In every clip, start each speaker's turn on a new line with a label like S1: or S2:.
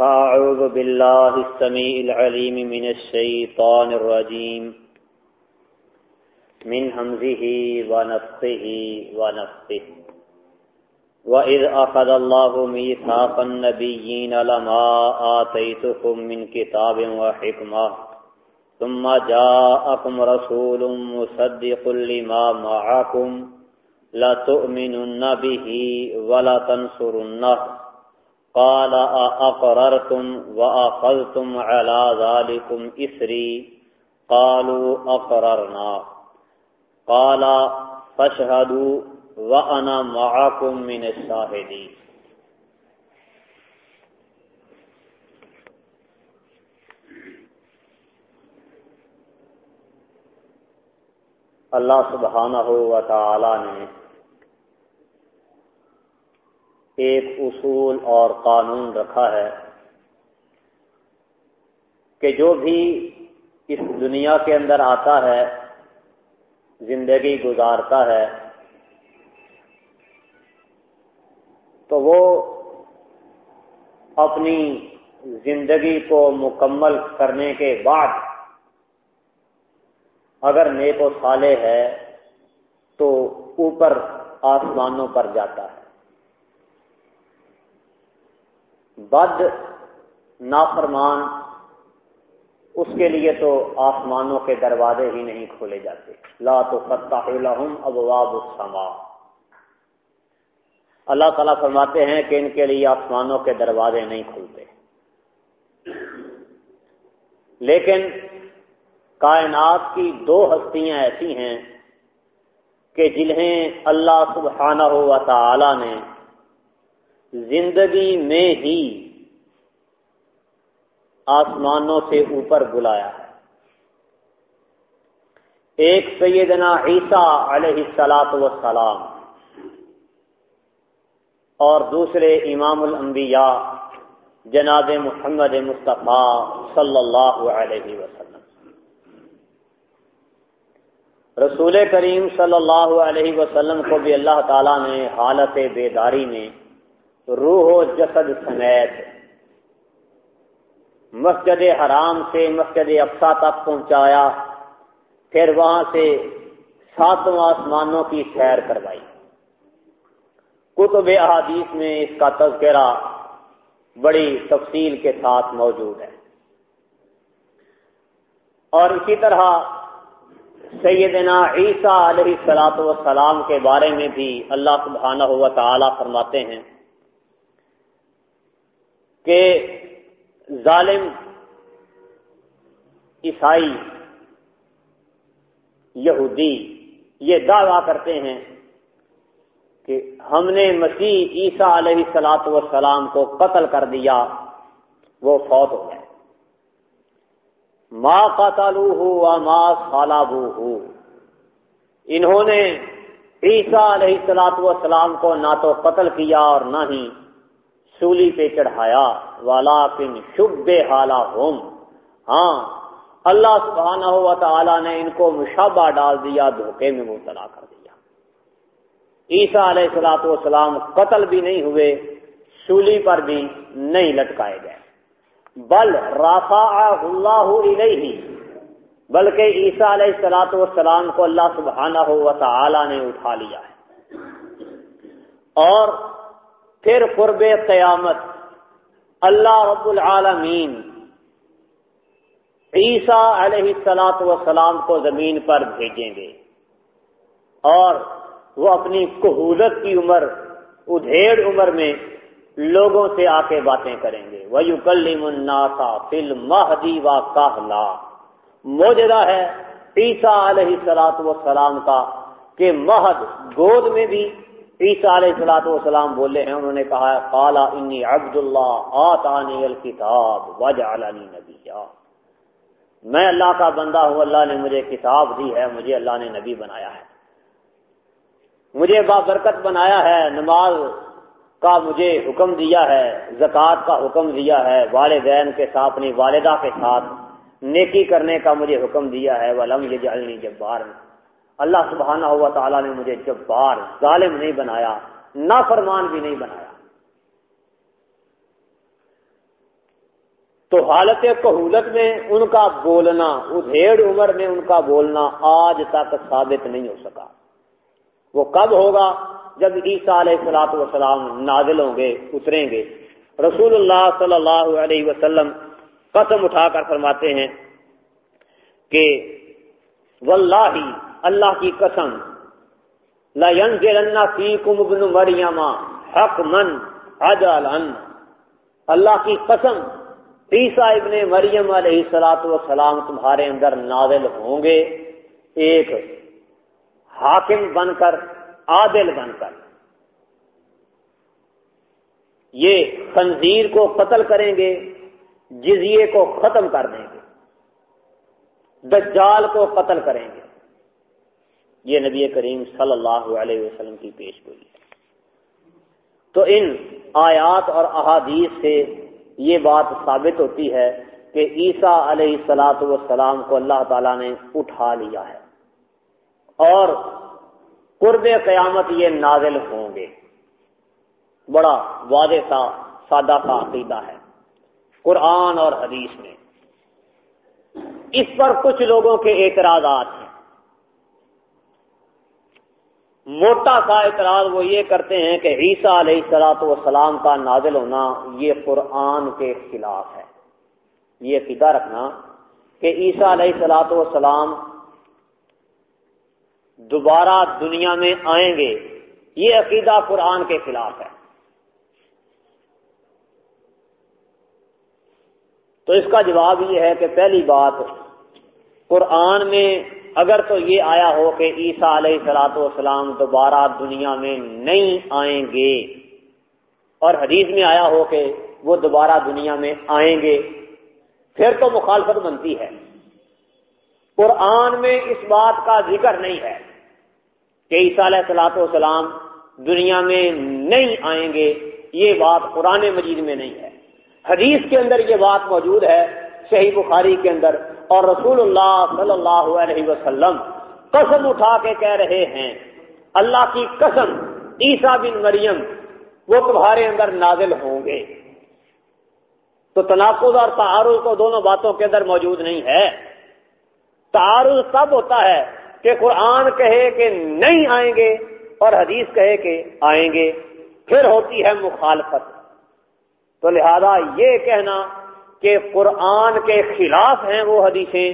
S1: أعوذ بالله السميع العليم من الشيطان الرجيم. من همزه ونفخه ونفخه. وإذ أخذ الله ميثاق النبيين لما آتيتكم من كتاب وحكمة ثم جاءكم رسول مصدق لما معكم لتؤمنن به ولا قال اقررتم واخذتم على ذلكم اسري قالوا اقررنا قال فاشهدوا وانا معكم من الشاهدين. اللہ سبحانہ و تعالی نے ایک اصول اور قانون رکھا ہے کہ جو بھی اس دنیا کے اندر آتا ہے، زندگی گزارتا ہے، تو وہ اپنی زندگی کو مکمل کرنے کے بعد اگر نیک و صالح ہے تو اوپر آسمانوں پر جاتا ہے۔ بد نافرمان، اس کے لیے تو آسمانوں کے دروازے ہی نہیں کھولے جاتے۔ لا تو فتح لہم ابواب السما۔ اللہ تعالیٰ فرماتے ہیں کہ ان کے لیے آسمانوں کے دروازے نہیں کھلتے۔ لیکن کائنات کی دو ہستیاں ایسی ہیں کہ جنہیں اللہ سبحانہ ہوا تعالی نے زندگی میں ہی آسمانوں سے اوپر بلایا ہے۔ ایک سیدنا عیسیٰ علیہ السلاط وسلام اور دوسرے امام الانبیاء جناب محمد مصطفیٰ صلی اللہ علیہ وسلم۔ رسول کریم صلی اللہ علیہ وسلم کو بھی اللہ تعالیٰ نے حالت بیداری میں روح و جسد سمیت۔ مسجد حرام سے مسجد افسا تک پہنچایا، پھر وہاں سے ساتوں آسمانوں کی سیر کروائی۔ کتب احادیث میں اس کا تذکرہ بڑی تفصیل کے ساتھ موجود ہے۔ اور اسی طرح سیدنا عیسیٰ علیہ السلاط والسلام کے بارے میں بھی اللہ سبحانہ ہوا تعالی فرماتے ہیں۔ کہ ظالم عیسائی، یہودی، یہ دعویٰ کرتے ہیں کہ ہم نے مسیح عیسیٰ علیہ سلاط وسلام کو قتل کر دیا، وہ فوت ہو گئے۔ ماں قاتالو ہو ماں سالابو ہو انہوں نے عیسیٰ علیہ سلاط وسلام کو نہ تو قتل کیا اور نہ ہی سولی پہ چڑھایا والا کن شب حالا ہوم ہاں اللہ سبحانہ ہوا تعالیٰ نے ان کو مشابہ ڈال دیا، دھوکے میں مبتلا کر دیا۔ عیسیٰ علیہ السلاۃ والسلام قتل بھی نہیں ہوئے، سولی پر بھی نہیں لٹکائے گئے۔ بل رافا اللہ علیہ بلکہ عیسیٰ علیہ السلاۃ والسلام کو اللہ سبحانہ ہوا تعالیٰ نے اٹھا لیا ہے۔ اور پھر قرب قیامت اللہ رب العالمین عیسیٰ علیہ السلاط وسلام کو زمین پر بھیجیں گے اور وہ اپنی قہولت کی عمر، ادھیڑ عمر میں لوگوں سے آ کے باتیں کریں گے۔ وہ یو کلی مناسا فل مہدی و کاہلا موجودہ ہے عیسیٰ علیہ السلاط وسلام کا کہ مہد گود میں بھی عیسیٰ علیہ السلاۃ والسلام بولے ہیں، انہوں نے کہا کالا انی عبد اللہ آتانی الکتاب وجعلنی نبی میں اللہ کا بندہ ہوں، اللہ نے مجھے کتاب دی ہے، مجھے اللہ نے نبی بنایا ہے۔ مجھے بابرکت بنایا ہے، نماز کا مجھے حکم دیا ہے، زکوٰۃ کا حکم دیا ہے، والدین کے ساتھ، اپنی والدہ کے ساتھ نیکی کرنے کا مجھے حکم دیا ہے۔ ولم یہ جلنی جبار میں اللہ سبحانہ ہوا تعالیٰ نے مجھے جبار ظالم نہیں بنایا، نافرمان بھی نہیں بنایا۔ تو حالت قہولت میں ان کا بولنا، ادھیڑ عمر میں ان کا بولنا آج تک ثابت نہیں ہو سکا۔ وہ کب ہوگا؟ جب عیسیٰ علیہ السلاط وسلام نازل ہوں گے، اتریں گے۔ رسول اللہ صلی اللہ علیہ وسلم قسم اٹھا کر فرماتے ہیں کہ واللہ اللہ کی قسم فیکم ابن مریم حق من اللہ کی قسم، عیسیٰ ابن مریم علیہ سلاۃ وسلام تمہارے اندر نازل ہوں گے۔ ایک حاکم بن کر، عادل بن کر۔ یہ خنزیر کو قتل کریں گے، جزیے کو ختم کر دیں گے۔ دجال کو قتل کریں گے۔ یہ نبی کریم صلی اللہ علیہ وسلم کی پیش گوئی ہے۔ تو ان آیات اور احادیث سے یہ بات ثابت ہوتی ہے کہ عیسیٰ علیہ سلاۃ والسلام کو اللہ تعالیٰ نے اٹھا لیا ہے۔ اور قرب قیامت یہ نازل ہوں گے۔ بڑا واضح تھا سادہ سا عقیدہ ہے۔ قرآن اور حدیث میں۔ اس پر کچھ لوگوں کے اعتراضات ہیں۔ موٹا سا اعتراض وہ یہ کرتے ہیں کہ عیسیٰ علیہ سلاۃ والسلام کا نازل ہونا یہ قرآن کے خلاف ہے۔ یہ عقیدہ رکھنا کہ عیسیٰ علیہ سلاۃ والسلام دوبارہ دنیا میں آئیں گے، یہ عقیدہ قرآن کے خلاف ہے۔ تو اس کا جواب یہ ہے کہ پہلی بات، قرآن میں اگر تو یہ آیا ہو کہ عیسیٰ علیہ سلاۃ والسلام دوبارہ دنیا میں نہیں آئیں گے، اور حدیث میں آیا ہو کہ وہ دوبارہ دنیا میں آئیں گے، پھر تو مخالفت بنتی ہے۔ قرآن میں اس بات کا ذکر نہیں ہے کہ عیسیٰ علیہ السلاۃ والسلام دنیا میں نہیں آئیں گے، یہ بات قرآن مجید میں نہیں ہے۔ حدیث کے اندر یہ بات موجود ہے، صحیح بخاری کے اندر اور رسول اللہ صلی اللہ علیہ وسلم قسم اٹھا کے کہہ رہے ہیں، اللہ کی قسم، عیسیٰ بن مریم، وہ تمہارے اندر نازل ہوں گے۔ تو تناقض اور تعارض کو دونوں باتوں کے اندر موجود نہیں ہے۔ تعارض تب ہوتا ہے کہ قرآن کہے کہ نہیں آئیں گے اور حدیث کہے کہ آئیں گے۔ پھر ہوتی ہے مخالفت۔ تو لہذا یہ کہنا کہ قرآن کے خلاف ہیں وہ حدیثیں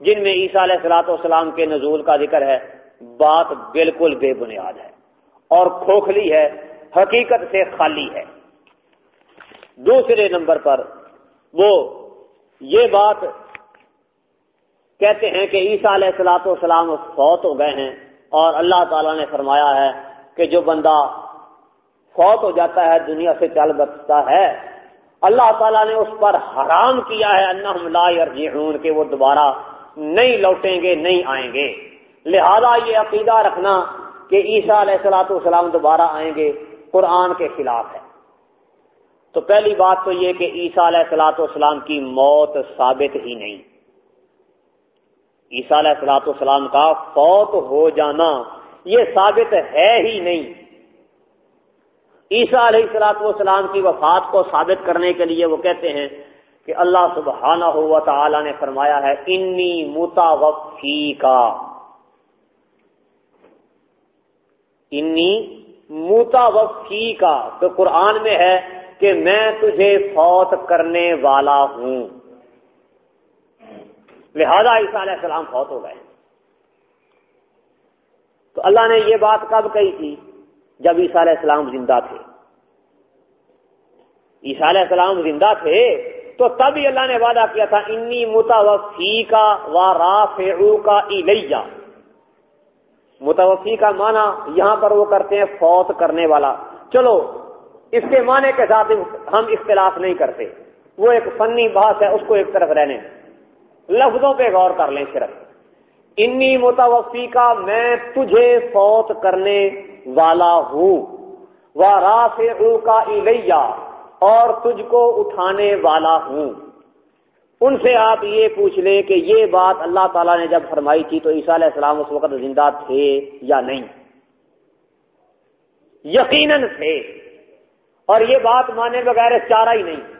S1: جن میں عیسیٰ علیہ السلاۃ والسلام کے نزول کا ذکر ہے، بات بالکل بے بنیاد ہے اور کھوکھلی ہے، حقیقت سے خالی ہے۔ دوسرے نمبر پر وہ یہ بات کہتے ہیں کہ عیسیٰ علیہ السلاۃ والسلام فوت ہو گئے ہیں اور اللہ تعالیٰ نے فرمایا ہے کہ جو بندہ فوت ہو جاتا ہے، دنیا سے چل بچتا ہے اللہ تعالیٰ نے اس پر حرام کیا ہے انہم لا یرجعون، کہ وہ دوبارہ نہیں لوٹیں گے، نہیں آئیں گے۔ لہذا یہ عقیدہ رکھنا کہ عیسیٰ علیہ السلاۃ والسلام دوبارہ آئیں گے، قرآن کے خلاف ہے۔ تو پہلی بات تو یہ کہ عیسیٰ علیہ السلاۃ والسلام کی موت ثابت ہی نہیں۔ عیسیٰ علیہ السلاۃ والسلام کا فوت ہو جانا یہ ثابت ہے ہی نہیں۔ عیسیٰ علیہ السلاط والسلام کی وفات کو ثابت کرنے کے لیے وہ کہتے ہیں کہ اللہ سبحانہ ہوا تعالی نے فرمایا ہے، انی متوفی کا انی متوفی کا تو قرآن میں ہے کہ میں تجھے فوت کرنے والا ہوں۔ لہذا عیسیٰ علیہ السلام فوت ہو گئے۔ تو اللہ نے یہ بات کب کہی تھی؟ جب عیسیٰ علیہ السلام زندہ تھے۔ عیسیٰ علیہ السلام زندہ تھے تو تب ہی اللہ نے وعدہ کیا تھا، انی متوفی کا و رافعو کا الیہ۔ متوفی کا معنی یہاں پر وہ کرتے ہیں فوت کرنے والا۔ چلو، اس کے معنی کے ساتھ ہم اختلاف نہیں کرتے۔ وہ ایک فنی بحث ہے، اس کو ایک طرف رہنے۔ لفظوں پہ غور کر لیں صرف۔ انی متوفی کا میں تجھے فوت کرنے والا ہوں۔ وہ راف کا الیہ اور تجھ کو اٹھانے والا ہوں۔ ان سے آپ یہ پوچھ لیں کہ یہ بات اللہ تعالیٰ نے جب فرمائی تھی تو عیسیٰ علیہ السلام اس وقت زندہ تھے یا نہیں؟ یقیناً تھے۔ اور یہ بات مانے بغیر چارہ ہی نہیں۔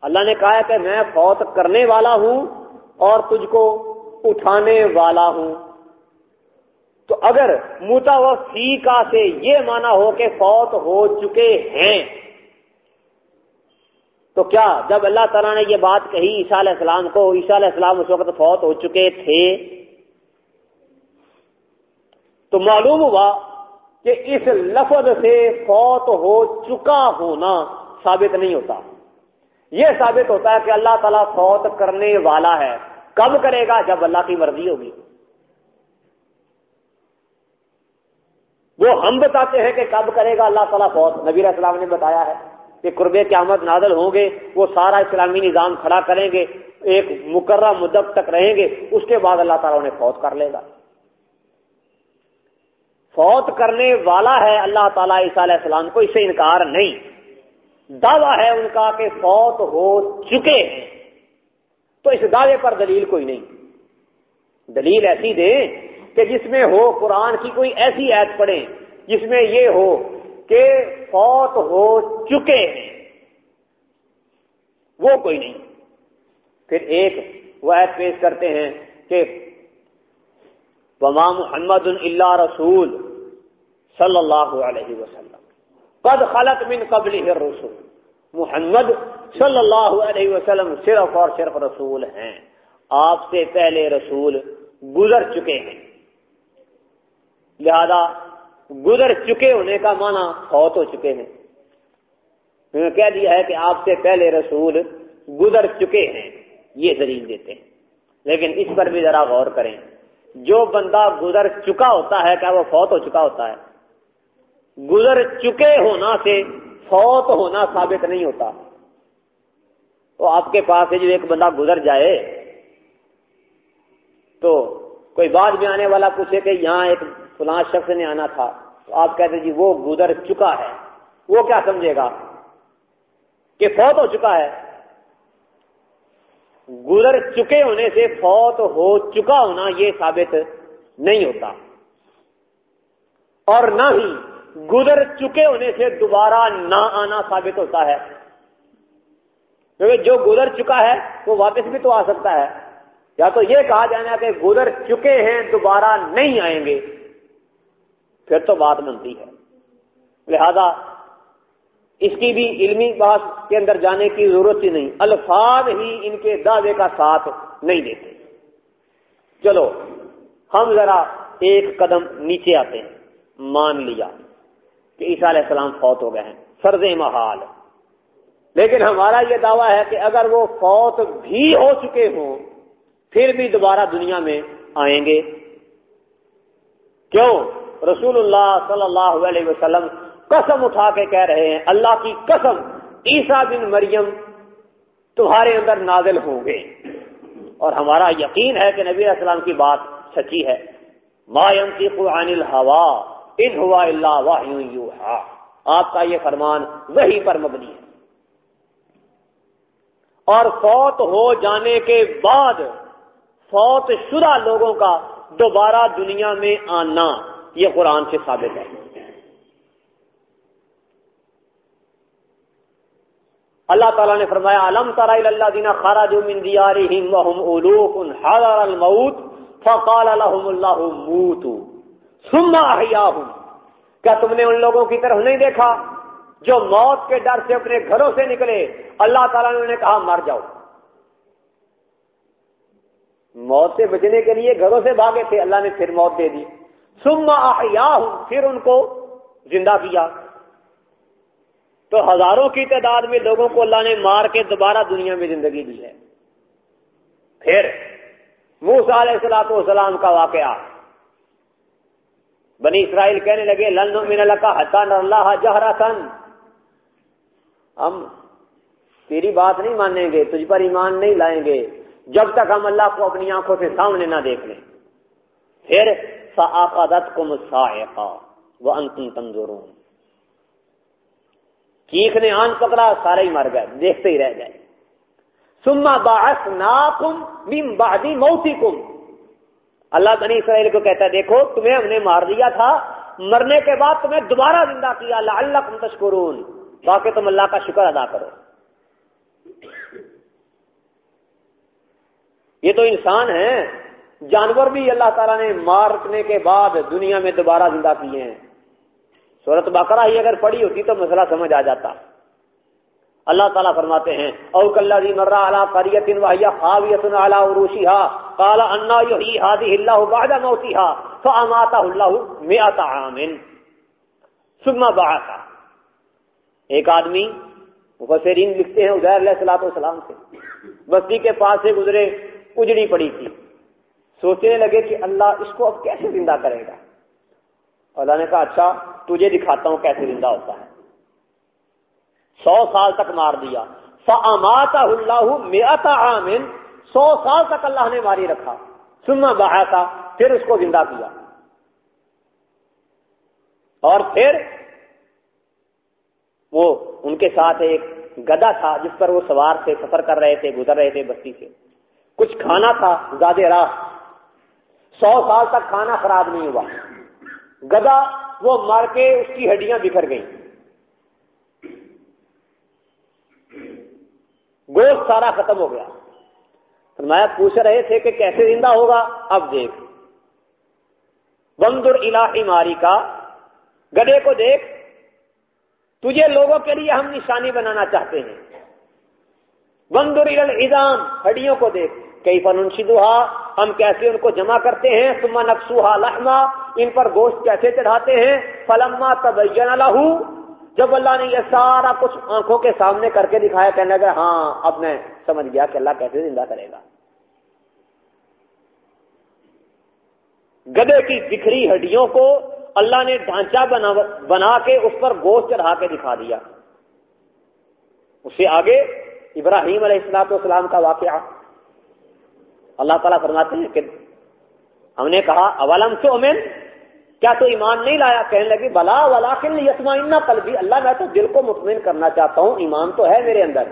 S1: اللہ نے کہا ہے کہ میں فوت کرنے والا ہوں اور تجھ کو اٹھانے والا ہوں۔ تو اگر متوفی کا سے یہ مانا ہو کہ فوت ہو چکے ہیں، تو کیا جب اللہ تعالیٰ نے یہ بات کہی عیسیٰ علیہ السلام کو، عیسیٰ علیہ السلام اس وقت فوت ہو چکے تھے، تو معلوم ہوا کہ اس لفظ سے فوت ہو چکا ہونا ثابت نہیں ہوتا۔ یہ ثابت ہوتا ہے کہ اللہ تعالیٰ فوت کرنے والا ہے۔ کب کرے گا جب اللہ کی مرضی ہوگی۔ وہ ہم بتاتے ہیں کہ کب کرے گا اللہ تعالیٰ فوت۔ نبی السلام نے بتایا ہے کہ قرب قیامت نادل ہوں گے، وہ سارا اسلامی نظام کھڑا کریں گے، ایک مقررہ مدت تک رہیں گے، اس کے بعد اللہ تعالیٰ انہیں فوت کر لے گا۔ فوت کرنے والا ہے اللہ تعالیٰ عیسیٰ علیہ السلام کو، اس سے انکار نہیں۔ دعویٰ ہے ان کا کہ فوت ہو چکے ہیں۔ تو اس دعوے پر دلیل کوئی نہیں۔ دلیل ایسی دیں کہ جس میں ہو قرآن کی کوئی ایسی ایت پڑھیں، جس میں یہ ہو کہ فوت ہو چکے ہیں۔ وہ کوئی نہیں۔ پھر ایک وہ ایت پیش کرتے ہیں کہ وما محمد اللہ رسول صلی اللہ علیہ وسلم۔ قد خلط من قبل رسول محمد صلی اللہ علیہ وسلم صرف اور صرف رسول ہیں۔ آپ سے پہلے رسول گزر چکے ہیں۔ لہذا گزر چکے ہونے کا معنی فوت ہو چکے ہیں۔ کہہ دیا ہے کہ آپ سے پہلے رسول گزر چکے ہیں، یہ دلیل دیتے ہیں۔ لیکن اس پر بھی ذرا غور کریں۔ جو بندہ گزر چکا ہوتا ہے، کیا وہ فوت ہو چکا ہوتا ہے؟ گزر چکے ہونا سے فوت ہونا ثابت نہیں ہوتا۔ تو آپ کے پاس جو ایک بندہ گزر جائے، تو کوئی بعد میں آنے والا پوچھے کہ یہاں ایک فلاں شخص نے آنا تھا، تو آپ کہتے جی وہ گزر چکا ہے۔ وہ کیا سمجھے گا کہ فوت ہو چکا ہے؟ گزر چکے ہونے سے فوت ہو چکا ہونا یہ ثابت نہیں ہوتا۔ اور نہ ہی گزر چکے ہونے سے دوبارہ نہ آنا ثابت ہوتا ہے۔ کیونکہ جو گزر چکا ہے، وہ واپس بھی تو آ سکتا ہے۔ یا تو یہ کہا جانا کہ گزر چکے ہیں، دوبارہ نہیں آئیں گے۔ پھر تو بات بنتی ہے۔ لہذا اس کی بھی علمی بات کے اندر جانے کی ضرورت ہی نہیں۔ الفاظ ہی ان کے دعوے کا ساتھ نہیں دیتے۔ چلو، ہم ذرا ایک قدم نیچے آتے ہیں۔ مان لیا کہ عیسیٰ علیہ السلام فوت ہو گئے ہیں۔ فرض محال۔ لیکن ہمارا یہ دعویٰ ہے کہ اگر وہ فوت بھی ہو چکے ہوں، پھر بھی دوبارہ دنیا میں آئیں گے۔ کیوں؟ رسول اللہ صلی اللہ علیہ وسلم قسم اٹھا کے کہہ رہے ہیں، اللہ کی قسم، عیسیٰ بن مریم تمہارے اندر نازل ہوں گے۔ اور ہمارا یقین ہے کہ نبی السلام کی بات سچی ہے۔ ما ينطق عن الهوى ان ہوا اللہ واہ آپ کا یہ فرمان وہی پر مبنی ہے۔ اور فوت ہو جانے کے بعد فوت شدہ لوگوں کا دوبارہ دنیا میں آنا۔ یہ قرآن سے ثابت ہے۔ اللہ تعالیٰ نے فرمایا علم ترا اللہ دینا خارج من دیارہم وهم حضر الموت؟ فقال لهم اللہ موتو ثم کیا تم نے ان لوگوں کی طرف نہیں دیکھا جو موت کے ڈر سے اپنے گھروں سے نکلے؟ اللہ تعالیٰ نے انہیں کہا، مر جاؤ. موت سے بچنے کے لیے گھروں سے بھاگے تھے، اللہ نے پھر موت دے دی۔ سما احیاہم، پھر ان کو زندہ کیا۔ تو ہزاروں کی تعداد میں لوگوں کو اللہ نے مار کے دوبارہ دنیا میں زندگی دی ہے۔ پھر موسا علیہ السلاط والسلام کا واقعہ۔ بنی اسرائیل کہنے لگے، لن من اللہ کا حتان اللہ جہرا ہم تیری بات نہیں مانیں گے، تجھ پر ایمان نہیں لائیں گے۔ جب تک ہم اللہ کو اپنی آنکھوں سے سامنے نہ دیکھ لیں۔ پھر فعقدت کو مسائقہ وہ انتم تمزورون چیخ نے آن پکڑا، سارے ہی مر گئے، دیکھتے ہی رہ گئے۔ سما باس ناکم بیم بادی کم اللہ بنی اسرائیل کو کہتا ہے، دیکھو، تمہیں ہم نے مار دیا تھا، مرنے کے بعد تمہیں دوبارہ زندہ کیا اللہ اللہ کم تشکرون۔ تاکہ تم اللہ کا شکر ادا کرو۔ یہ تو انسان ہیں۔ جانور بھی اللہ تعالیٰ نے مارنے کے بعد دنیا میں دوبارہ زندہ کیے ہیں۔ صورت بکرا ہی اگر پڑی ہوتی تو مسئلہ سمجھ آ جاتا۔ اللہ تعالیٰ فرماتے ہیں، او کل مرا اللہ قریت خاویت اللہ عروشی ہا کالا انا یحیی ہادی اللہ بعد موتیہا فاماتا اللہ مئات عامن ثم بعثا ایک آدمی مفسرین لکھتے ہیں، عزیر علیہ الصلوۃ والسلام سے۔ بستی کے پاس سے گزرے، اجڑی پڑی تھی۔ سوچنے لگے کہ اللہ اس کو اب کیسے زندہ کرے گا؟ اللہ نے کہا اچھا تجھے دکھاتا ہوں کیسے زندہ ہوتا ہے۔ سو سال تک مار دیا۔ فاماتا اللہ میات عامن سو سال تک اللہ نے ماری رکھا۔ سننا بہا تھا پھر اس کو زندہ کیا۔ اور پھر وہ ان کے ساتھ ایک گدا تھا، جس پر وہ سوار تھے، سفر کر رہے تھے، گزر رہے تھے بستی سے۔ کچھ کھانا تھا، زیادہ راہ۔ سو سال تک کھانا خراب نہیں ہوا۔ گدا وہ مار کے اس کی ہڈیاں بکھر گئیں۔ گوشت سارا ختم ہو گیا۔ فرمایا، پوچھ رہے تھے کہ کیسے زندہ ہوگا؟ اب دیکھ۔ بندر علاقی ماری کا گدے کو دیکھ۔ تجھے لوگوں کے لیے ہم نشانی بنانا چاہتے ہیں۔ بندر الزام ہڈیوں کو دیکھ۔ کئی فن ہم کیسے ان کو جمع کرتے ہیں؟ سما نقصوہا لحما، ان پر گوشت کیسے چڑھاتے ہیں؟ فلما تبین لہو جب اللہ نے یہ سارا کچھ آنکھوں کے سامنے کر کے دکھایا، کہنے لگا ہاں اب میں سمجھ گیا کہ اللہ کیسے زندہ کرے گا۔ گدے کی بکھری ہڈیوں کو اللہ نے ڈھانچہ بنا بنا کے اس پر گوشت چڑھا کے دکھا دیا۔ اس سے آگے ابراہیم علیہ السلاط والسلام کا واقعہ۔ اللہ تعالیٰ فرماتے ہیں کہ ہم نے کہا، اولم سے امین کیا تو ایمان نہیں لایا؟ کہنے لگی بلا ولا یسما کل بھی اللہ، میں تو دل کو مطمئن کرنا چاہتا ہوں، ایمان تو ہے میرے اندر۔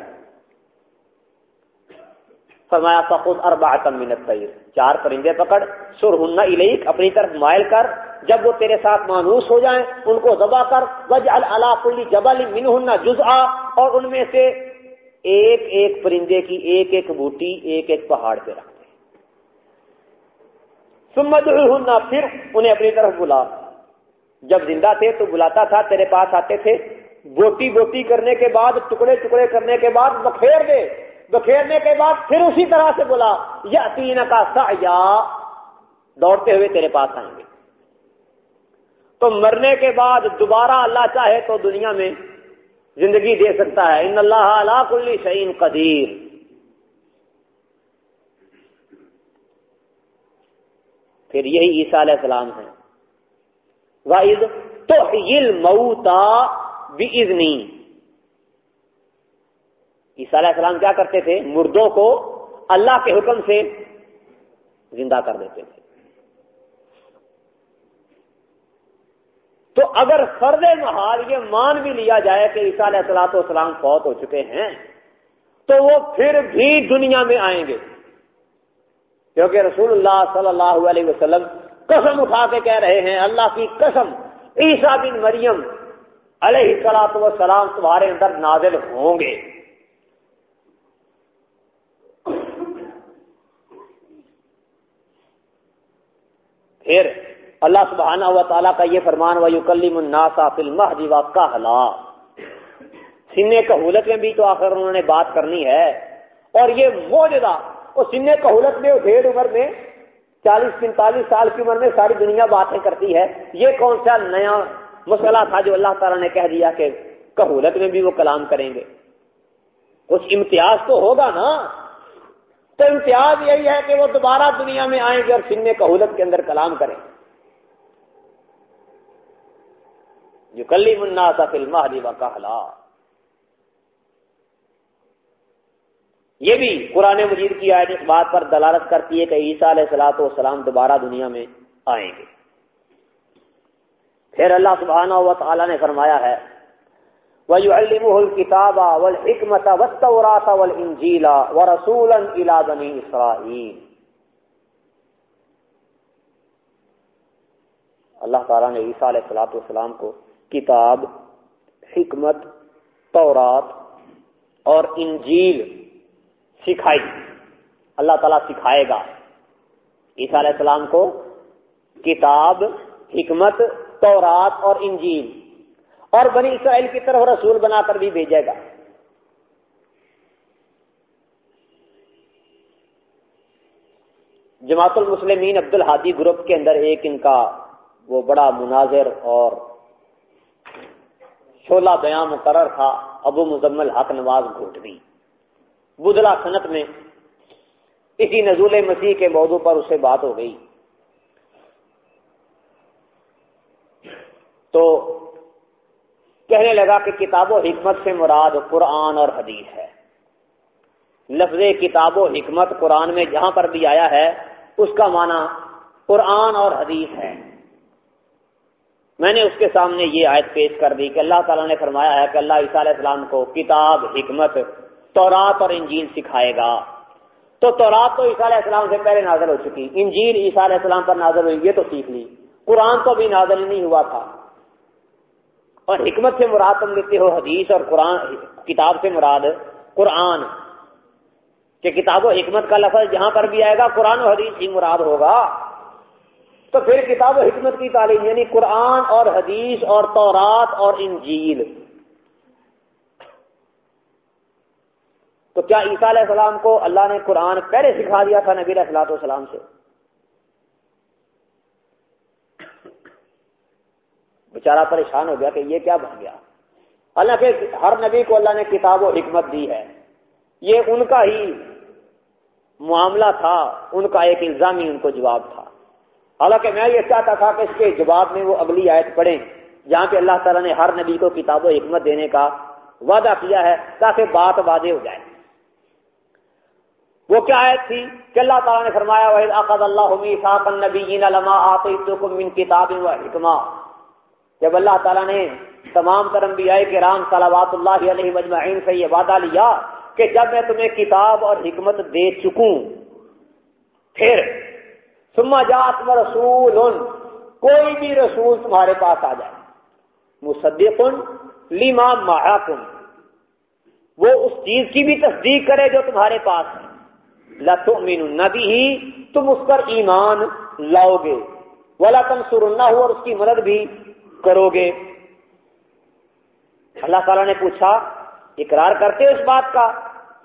S1: فرمایا فخود اربا منت طیر چار پرندے پکڑ سر ہن الیک، اپنی طرف مائل کر۔ جب وہ تیرے ساتھ مانوس ہو جائیں، ان کو دبا کر۔ وج اللہ کلی جبل من جز اور ان میں سے ایک ایک پرندے کی ایک ایک بوٹی، ایک ایک پہاڑ پہ رکھ۔ دے سمت پھر انہیں اپنی طرف بلا۔ جب زندہ تھے تو بلاتا تھا، تیرے پاس آتے تھے۔ بوٹی بوٹی کرنے کے بعد، ٹکڑے ٹکڑے کرنے کے بعد بکھیر دے۔ بکھیرنے کے بعد پھر اسی طرح سے بولا یا تین کا سا دوڑتے ہوئے تیرے پاس آئیں گے۔ تو مرنے کے بعد دوبارہ اللہ چاہے تو دنیا میں زندگی دے سکتا ہے۔ ان اللہ کل شعین قدیر۔ پھر یہی عیسیٰ علیہ السلام ہے واحد تو موتا بھی عیسیٰ علیہ السلام کیا کرتے تھے؟ مردوں کو اللہ کے حکم سے زندہ کر دیتے تھے۔ تو اگر فرد محال یہ مان بھی لیا جائے کہ عیسیٰ علیہ السلاط والسلام فوت ہو چکے ہیں، تو وہ پھر بھی دنیا میں آئیں گے۔ کیونکہ رسول اللہ صلی اللہ علیہ وسلم قسم اٹھا کے کہہ رہے ہیں، اللہ کی قسم عیسیٰ بن مریم علیہ السلاط وسلام تمہارے اندر نازل ہوں گے۔ پھر اللہ سبحانہ و تعالیٰ کا یہ فرمان و کلیم الناسا فلم دیوا کا سنے کہولت میں بھی تو آخر انہوں نے بات کرنی ہے۔ اور یہ موجودہ وہ سنے کہولت میں ڈھیر عمر میں، چالیس، پینتالیس سال کی عمر میں ساری دنیا باتیں کرتی ہے۔ یہ کون سا نیا مسئلہ تھا جو اللہ تعالیٰ نے کہہ دیا کہ کہولت میں بھی وہ کلام کریں گے؟ کچھ امتیاز تو ہوگا نا؟ تو امتیاز یہی ہے کہ وہ دوبارہ دنیا میں آئیں گے اور سن کہولت کے اندر کلام کریں۔ جو کلی منا تھا فلم یہ بھی قرآن مجید کی آیت اس بات پر دلالت کرتی ہے کہ عیسیٰ علیہ السلاۃ والسلام دوبارہ دنیا میں آئیں گے۔ پھر اللہ سبحانہ و تعالیٰ نے فرمایا ہے، وَيُعَلِّمُهُ الْكِتَابَ وَالْحِكْمَةَ وَالتَّوْرَاةَ وَالْإِنْجِيلَ وَرَسُولًا إِلَى بَنِي إِسْرَائِيلِ۔ اللہ تعالیٰ نے عیسیٰ علیہ السلاۃ والسلام کو کتاب، حکمت، تورات اور انجیل سکھائی۔ اللہ تعالیٰ سکھائے گا۔ عیسیٰ علیہ السلام کو کتاب، حکمت، تورات اور انجیل اور بنی اسرائیل کی طرف رسول بنا کر بھی بھیجے گا۔ جماعت المسلمین عبد الحادی گروپ کے اندر ایک ان کا وہ بڑا مناظر اور شولہ بیاں مقرر تھا۔ ابو مزمل حق نواز گھوٹوی بدلا صنعت میں اسی نزول مسیح کے موضوع پر اسے بات ہو گئی۔ تو کہنے لگا کہ کتاب و حکمت سے مراد قرآن اور حدیث ہے۔ لفظ کتاب و حکمت قرآن میں جہاں پر بھی آیا ہے، اس کا معنی قرآن اور حدیث ہے۔ میں نے اس کے سامنے یہ آیت پیش کر دی کہ اللہ تعالیٰ نے فرمایا ہے کہ اللہ عیسیٰ علیہ السلام کو کتاب، حکمت تورات اور انجیل سکھائے گا۔ تو تورات تو عیسیٰ علیہ السلام سے پہلے نازل ہو چکی۔ انجیل عیسیٰ علیہ السلام پر نازل ہوئی، یہ تو سیکھ لی۔ قرآن تو بھی نازل نہیں ہوا تھا۔ اور حکمت سے مراد تم لیتے ہو حدیث اور قرآن، کتاب سے مراد قرآن۔ کہ کتاب و حکمت کا لفظ جہاں پر بھی آئے گا، قرآن و حدیث ہی مراد ہوگا۔ تو پھر کتاب و حکمت کی تعلیم یعنی قرآن اور حدیث اور تورات اور انجیل۔ تو کیا عیسیٰ علیہ السلام کو اللہ نے قرآن پہلے سکھا دیا تھا نبی علیہ والسلام سے؟ بیچارہ پریشان ہو گیا کہ یہ کیا بن گیا۔ اللہ کے ہر نبی کو اللہ نے کتاب و حکمت دی ہے۔ یہ ان کا ہی معاملہ تھا، ان کا ایک الزامی ان کو جواب تھا۔ حالانکہ میں یہ چاہتا تھا کہ اس کے جواب میں وہ اگلی آیت پڑھیں، جہاں پہ اللہ تعالیٰ نے ہر نبی کو کتاب و حکمت دینے کا وعدہ کیا ہے تاکہ بات واضح ہو جائے۔ وہ کیا آیت تھی کہ اللہ تعالیٰ نے فرمایا وحید عقد اللہ لما من کتاب و حکمہ جب اللہ تعالیٰ نے تمام تر انبیاء کے رام صلوات اللہ علیہ مجمعین سے یہ وعدہ لیا کہ جب میں تمہیں کتاب اور حکمت دے چکوں، پھر سما جات میں رسول، کوئی بھی رسول تمہارے پاس آ جائے، مصدق لیما محاکم وہ اس چیز کی بھی تصدیق کرے جو تمہارے پاس ہے۔ لتو مین نبی ہی تم اس پر ایمان لاؤ گے ولا تم سرنا ہو اور اس کی مدد بھی کرو گے اللہ تعالیٰ نے پوچھا، اقرار کرتے ہو اس بات کا؟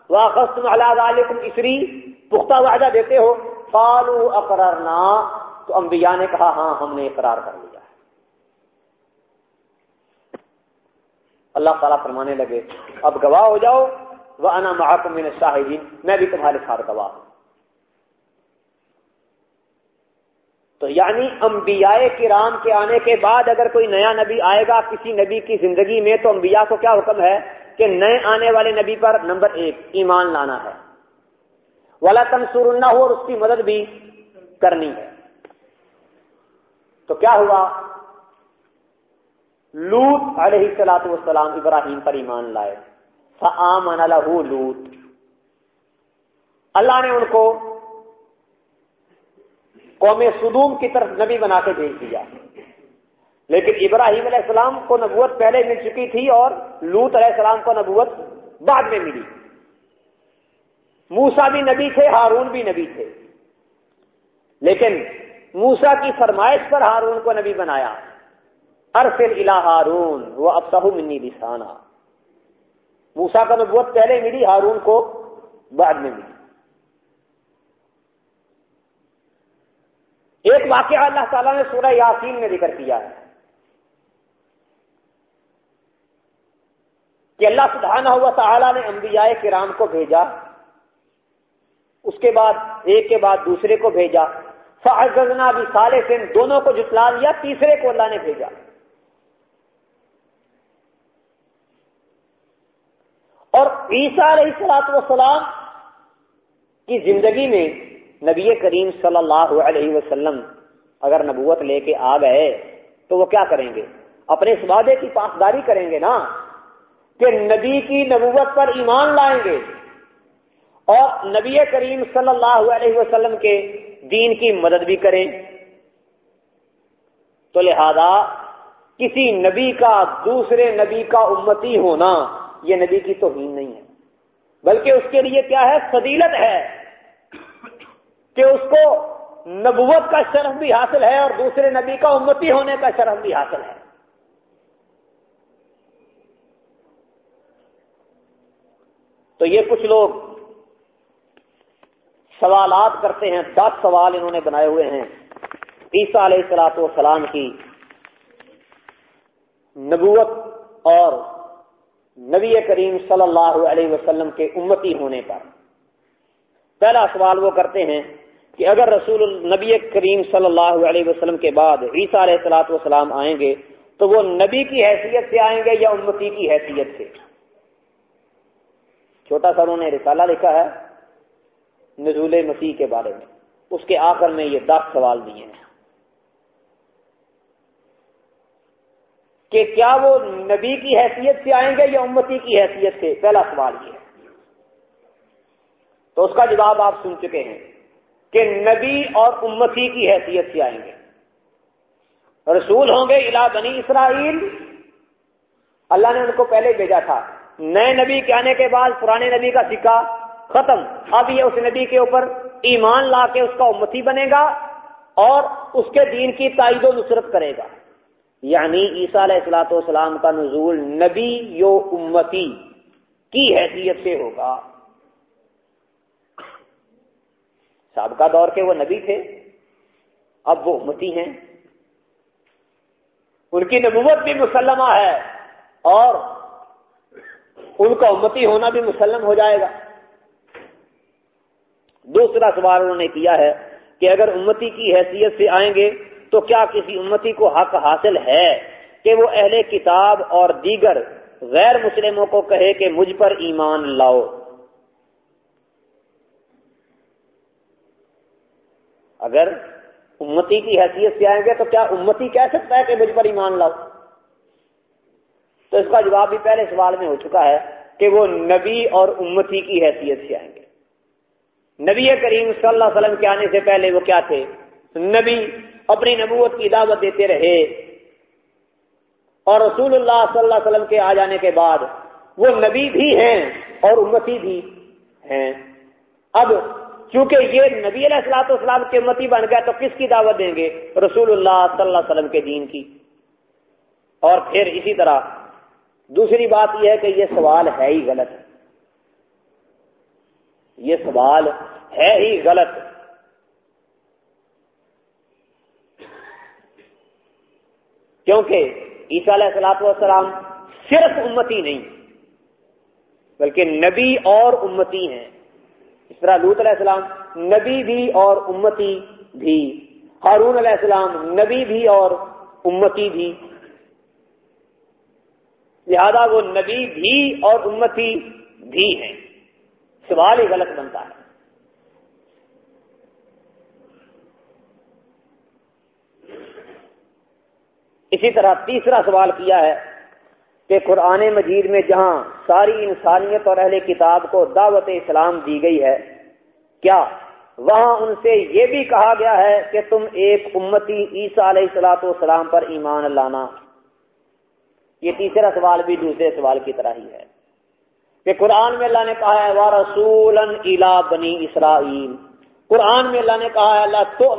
S1: واقع علیکم اسری پختہ وعدہ دیتے ہو؟ فالو اقرارنا تو انبیاء نے کہا ہاں ہم نے اقرار کر لیا اللہ تعالیٰ فرمانے لگے، اب گواہ ہو جاؤ وہ انا محکم من شاہدین میں بھی تمہارے ساتھ گواہ ہوں تو یعنی انبیاء کرام کے آنے کے بعد اگر کوئی نیا نبی آئے گا کسی نبی کی زندگی میں تو انبیاء کو کیا حکم ہے کہ نئے آنے والے نبی پر نمبر ایک ایمان لانا ہے. والا تنسور نہ ہو اور اس کی مدد بھی کرنی ہے. تو کیا ہوا؟ لوت علیہ السلاط والسلام ابراہیم پر ایمان لائے. فآمن له لوت اللہ نے ان کو قوم سدوم کی طرف نبی بنا کے بھیج دیا. لیکن ابراہیم علیہ السلام کو نبوت پہلے مل چکی تھی اور لوت علیہ السلام کو نبوت بعد میں ملی. موسا بھی نبی تھے، ہارون بھی نبی تھے. لیکن موسا کی فرمائش پر ہارون کو نبی بنایا. ارفل الا ہارون، وہ اب سہو منی بسانا. موسا کا نبوت پہلے ملی، ہارون کو بعد میں ملی۔ ایک واقعہ اللہ تعالیٰ نے سورہ یاسین میں ذکر کیا ہے۔ کہ اللہ سبحانہ ہوا تعالیٰ نے انبیاء کرام کو بھیجا، اس کے بعد ایک کے بعد دوسرے کو بھیجا۔ فضنا بھی سالے سے دونوں کو جسلا لیا، تیسرے کو اللہ نے بھیجا۔ اور عیسیٰ علیہ السلاط وسلام کی زندگی میں نبی کریم صلی اللہ علیہ وسلم اگر نبوت لے کے آ گئے تو وہ کیا کریں گے؟ اپنے اس وعدے کی پاسداری کریں گے نا کہ نبی کی نبوت پر ایمان لائیں گے اور نبی کریم صلی اللہ علیہ وسلم کے دین کی مدد بھی کریں۔ تو لہذا کسی نبی کا دوسرے نبی کا امتی ہونا یہ نبی کی توہین نہیں ہے۔ بلکہ اس کے لیے کیا ہے؟ فضیلت ہے کہ اس کو نبوت کا شرف بھی حاصل ہے اور دوسرے نبی کا امتی ہونے کا شرف بھی حاصل ہے۔ تو یہ کچھ لوگ سوالات کرتے ہیں، دس سوال انہوں نے بنائے ہوئے ہیں۔ عیسیٰ علیہ السلاط والسلام کی نبوت اور نبی کریم صلی اللہ علیہ وسلم کے امتی ہونے پر۔ پہلا سوال وہ کرتے ہیں کہ اگر رسول نبی کریم صلی اللہ علیہ وسلم کے بعد عیسیٰ علیہ السلاط والسلام آئیں گے تو وہ نبی کی حیثیت سے آئیں گے یا امتی کی حیثیت سے؟ چھوٹا سا انہوں نے رسالہ لکھا ہے نزول مسیح کے بارے میں۔ اس کے آخر میں یہ دس سوال دیے ہیں۔ کہ کیا وہ نبی کی حیثیت سے آئیں گے یا امتی کی حیثیت سے؟ پہلا سوال یہ ہے۔ تو اس کا جواب آپ سن چکے ہیں کہ نبی اور امتی کی حیثیت سے آئیں گے۔ رسول ہوں گے الا بنی اسرائیل۔ اللہ نے ان کو پہلے بھیجا تھا۔ نئے نبی کے آنے کے بعد پرانے نبی کا سکہ ختم۔ اب یہ اس نبی کے اوپر ایمان لا کے اس کا امتی بنے گا اور اس کے دین کی تائید و نصرت کرے گا۔ یعنی عیسیٰ علیہ السلاۃ والسلام کا نزول نبی یو امتی کی حیثیت سے ہوگا۔ سابقہ دور کے وہ نبی تھے، اب وہ امتی ہیں۔ ان کی نبوت بھی مسلمہ ہے اور ان کا امتی ہونا بھی مسلم ہو جائے گا۔ دوسرا سوال انہوں نے کیا ہے کہ اگر امتی کی حیثیت سے آئیں گے تو کیا کسی امتی کو حق حاصل ہے کہ وہ اہل کتاب اور دیگر غیر مسلموں کو کہے کہ مجھ پر ایمان لاؤ؟ اگر امتی کی حیثیت سے آئیں گے تو کیا امتی کہہ سکتا ہے کہ مجھ پر ایمان لاؤ؟ تو اس کا جواب بھی پہلے سوال میں ہو چکا ہے کہ وہ نبی اور امتی کی حیثیت سے آئیں گے۔ نبی کریم صلی اللہ علیہ وسلم کے آنے سے پہلے وہ کیا تھے؟ نبی اپنی نبوت کی دعوت دیتے رہے۔ اور رسول اللہ صلی اللہ علیہ وسلم کے آ جانے کے بعد وہ نبی بھی ہیں اور امتی بھی ہیں۔ اب چونکہ یہ نبی علیہ السلاط والسلام کے امتی بن گیا تو کس کی دعوت دیں گے؟ رسول اللہ صلی اللہ علیہ وسلم کے دین کی۔ اور پھر اسی طرح دوسری بات یہ ہے کہ یہ سوال ہے ہی غلط۔ یہ سوال ہے ہی غلط۔ کیونکہ عیسیٰ علیہ السلاط والسلام صرف امتی نہیں، بلکہ نبی اور امتی ہیں۔ اس طرح لوت علیہ السلام نبی بھی اور امتی بھی ہارون علیہ السلام نبی بھی اور امتی بھی۔ لہذا وہ نبی بھی اور امتی بھی ہیں۔ سوال ہی غلط بنتا ہے۔ اسی طرح تیسرا سوال کیا ہے کہ قرآن مجید میں جہاں ساری انسانیت اور اہل کتاب کو دعوت اسلام دی گئی ہے، کیا وہاں ان سے یہ بھی کہا گیا ہے کہ تم ایک امتی عیسیٰ علیہ السلاط والسلام پر ایمان لانا؟ یہ تیسرا سوال بھی دوسرے سوال کی طرح ہی ہے کہ قرآن میں اللہ نے کہا ہے رسول الا بنی اسرائیل قرآن میں اللہ نے کہا ہے اللہ تو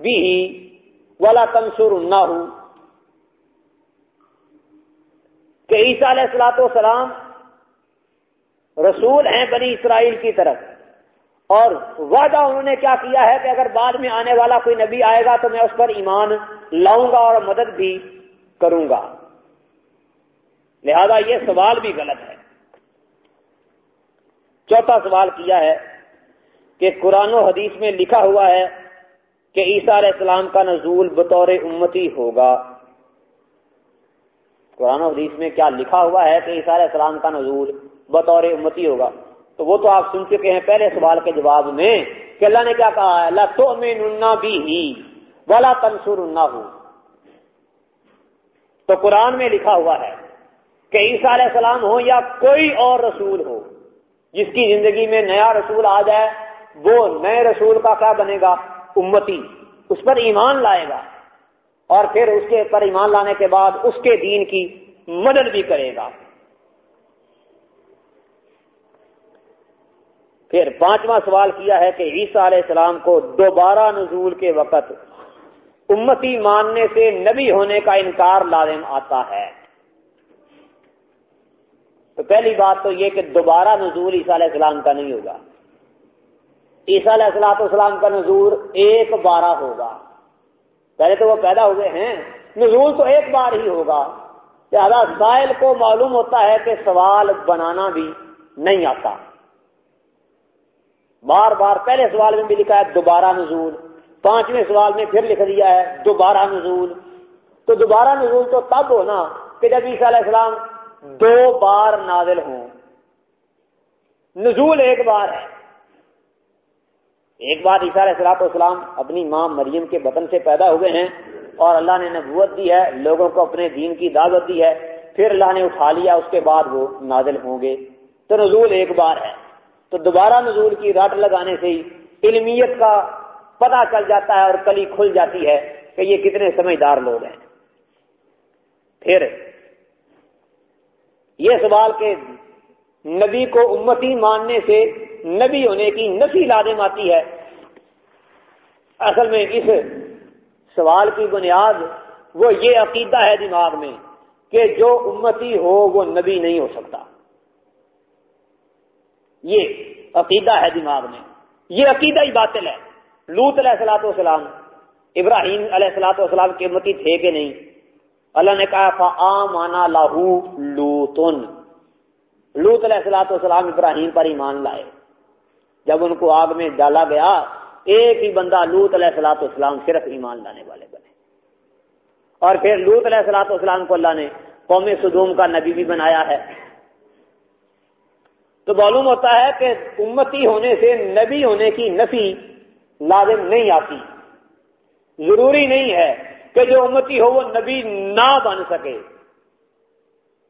S1: بھی والا تنسر ہوں کہ عیسیٰ علیہ السلاۃ والسلام رسول ہیں بنی اسرائیل کی طرف اور وعدہ انہوں نے کیا کیا ہے کہ اگر بعد میں آنے والا کوئی نبی آئے گا تو میں اس پر ایمان لاؤں گا اور مدد بھی کروں گا۔ لہذا یہ سوال بھی غلط ہے۔ چوتھا سوال کیا ہے کہ قرآن و حدیث میں لکھا ہوا ہے کہ عیسیٰ علیہ السلام کا نزول بطور امتی ہوگا۔ قرآن و حدیث میں کیا لکھا ہوا ہے کہ عیسیٰ علیہ السلام کا نزول بطور امتی ہوگا؟ تو وہ تو آپ سن چکے ہیں پہلے سوال کے جواب میں کہ اللہ نے کیا کہا ہے؟ اللہ تو میں ننا بھی ہی والا تنسر ہو۔ تو قرآن میں لکھا ہوا ہے کہ عیسیٰ علیہ السلام ہو یا کوئی اور رسول ہو، جس کی زندگی میں نیا رسول آ جائے، وہ نئے رسول کا کیا بنے گا؟ امتی، اس پر ایمان لائے گا اور پھر اس کے پر ایمان لانے کے بعد اس کے دین کی مدد بھی کرے گا۔ پھر پانچواں سوال کیا ہے کہ عیسیٰ علیہ السلام کو دوبارہ نزول کے وقت امتی ماننے سے نبی ہونے کا انکار لازم آتا ہے۔ تو پہلی بات تو یہ کہ دوبارہ نزول عیسیٰ علیہ السلام کا نہیں ہوگا۔ عیسیٰ علیہ السلام السلام کا نزول ایک بارہ ہوگا۔ پہلے تو وہ پیدا ہوئے ہیں، نزول تو ایک بار ہی ہوگا۔ لہذا سائل کو معلوم ہوتا ہے کہ سوال بنانا بھی نہیں آتا۔ بار بار پہلے سوال میں بھی لکھا ہے، دوبارہ نزول۔ پانچویں سوال میں پھر لکھ دیا ہے، دوبارہ نزول۔ تو دوبارہ نزول تو تب ہونا کہ جب عیسیٰ علیہ السلام دو بار نازل ہوں۔ نزول ایک بار ہے۔ ایک بار عیسیٰ علیہ السلاط والسلام اپنی ماں مریم کے بطن سے پیدا ہوئے ہیں اور اللہ نے نبوت دی ہے، لوگوں کو اپنے دین کی دعوت دی ہے، پھر اللہ نے اٹھا لیا، اس کے بعد وہ نازل ہوں گے۔ تو نزول ایک بار ہے۔ تو دوبارہ نزول کی رٹ لگانے سے ہی علمیت کا پتہ چل جاتا ہے اور کلی کھل جاتی ہے کہ یہ کتنے سمجھدار لوگ ہیں۔ پھر یہ سوال کہ نبی کو امتی ماننے سے نبی ہونے کی نفی لازم آتی ہے۔ اصل میں اس سوال کی بنیاد وہ یہ عقیدہ ہے دماغ میں کہ جو امتی ہو وہ نبی نہیں ہو سکتا۔ یہ عقیدہ ہے دماغ میں۔ یہ عقیدہ ہی باطل ہے۔ لوت علیہ السلاۃ والسلام، ابراہیم علیہ السلاۃ والسلام کے امتی تھے کہ نہیں؟ اللہ نے کہا فا مانا لاہو لوتن لوت علیہ السلاۃ والسلام ابراہیم پر ایمان لائے۔ جب ان کو آگ میں ڈالا گیا، ایک ہی بندہ لوت علیہ السلاۃ والسلام صرف ایمان لانے والے بنے۔ اور پھر لوت علیہ السلاۃ والسلام کو اللہ نے قوم سدوم کا نبی بھی بنایا ہے۔ تو معلوم ہوتا ہے کہ امتی ہونے سے نبی ہونے کی نفی لازم نہیں آتی۔ ضروری نہیں ہے کہ جو امتی ہو وہ نبی نہ بن سکے۔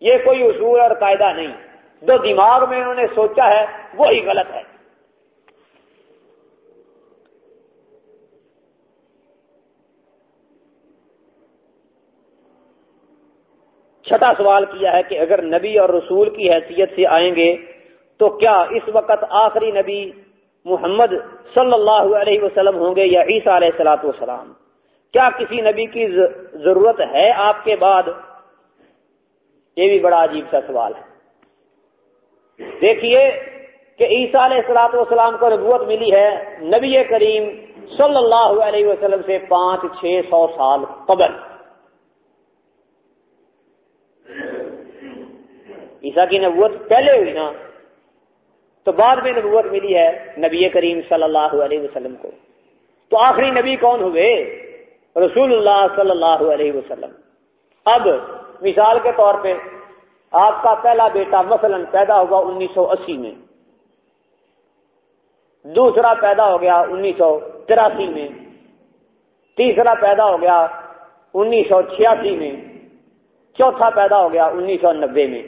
S1: یہ کوئی اصول اور قاعدہ نہیں۔ جو دماغ میں انہوں نے سوچا ہے، وہی غلط ہے۔ چھٹا سوال کیا ہے کہ اگر نبی اور رسول کی حیثیت سے آئیں گے تو کیا اس وقت آخری نبی محمد صلی اللہ علیہ وسلم ہوں گے یا عیسیٰ علیہ السلاۃ والسلام؟ کیا کسی نبی کی ضرورت ہے آپ کے بعد؟ یہ بھی بڑا عجیب سا سوال ہے۔ دیکھیے کہ عیسیٰ علیہ السلاط والسلام کو نبوت ملی ہے نبی کریم صلی اللہ علیہ وسلم سے پانچ، چھ سو سال قبل۔ عیسیٰ کی نبوت پہلے ہوئی نا، تو بعد میں نبوت ملی ہے نبی کریم صلی اللہ علیہ وسلم کو۔ تو آخری نبی کون ہوئے؟ رسول اللہ صلی اللہ علیہ وسلم۔ اب مثال کے طور پہ آپ کا پہلا بیٹا مثلا پیدا ہوا انیس سو اسی میں۔ دوسرا پیدا ہو گیا انیس سو تراسی میں۔ تیسرا پیدا ہو گیا انیس سو چھیاسی میں۔ چوتھا پیدا ہو گیا انیس سو نبے میں۔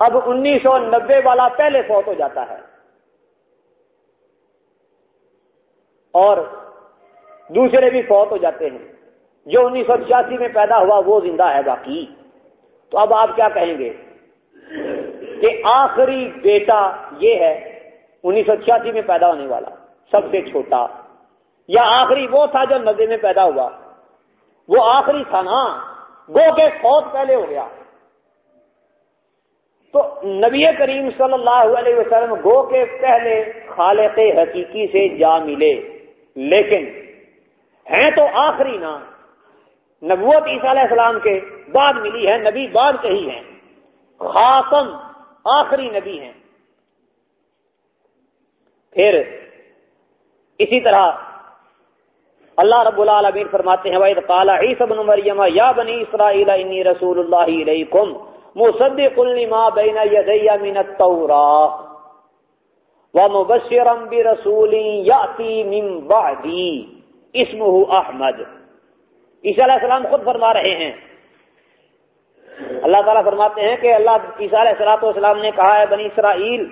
S1: اب انیس سو نبے والا پہلے فوت ہو جاتا ہے۔ اور دوسرے بھی فوت ہو جاتے ہیں۔ جو انیس سو چھیاسی میں پیدا ہوا وہ زندہ ہے باقی۔ تو اب آپ کیا کہیں گے؟ کہ آخری بیٹا یہ ہے انیس سو چھیاسی میں پیدا ہونے والا، سب سے چھوٹا۔ یا آخری وہ تھا جو نبے میں پیدا ہوا۔ وہ آخری تھا نا۔ گو کے فوت پہلے ہو گیا۔ تو نبی کریم صلی اللہ علیہ وسلم گو کے پہلے خالق حقیقی سے جا ملے۔ لیکن ہیں تو آخری نا۔ نبوت عیسیٰ علیہ السلام کے بعد ملی ہے، نبی بعد کے ہی ہیں۔ خاصم آخری نبی ہیں۔ پھر اسی طرح اللہ رب العالمین فرماتے ہیں، وَإِذْ قَالَ عِيسَى بْنُ مَرْيَمَ، يَا بَنِي إِسْرَائِيلَ إِنِّي رَسُولُ اللَّهِ إِلَيْكُمْ مُصَدِّقٌ لِمَا بَيْنَ يَدَيَّ مِنَ التَّوْرَاةِ وَمُبَشِّرًا بِرَسُولٍ يَأْتِي مِن بَعْدِي. اسمہ احمد عیسیٰ علیہ السلام خود فرما رہے ہیں۔ اللہ تعالیٰ فرماتے ہیں کہ اللہ عیسیٰ علیہ السلاۃ والسلام نے کہا ہے، بنی اسرائیل،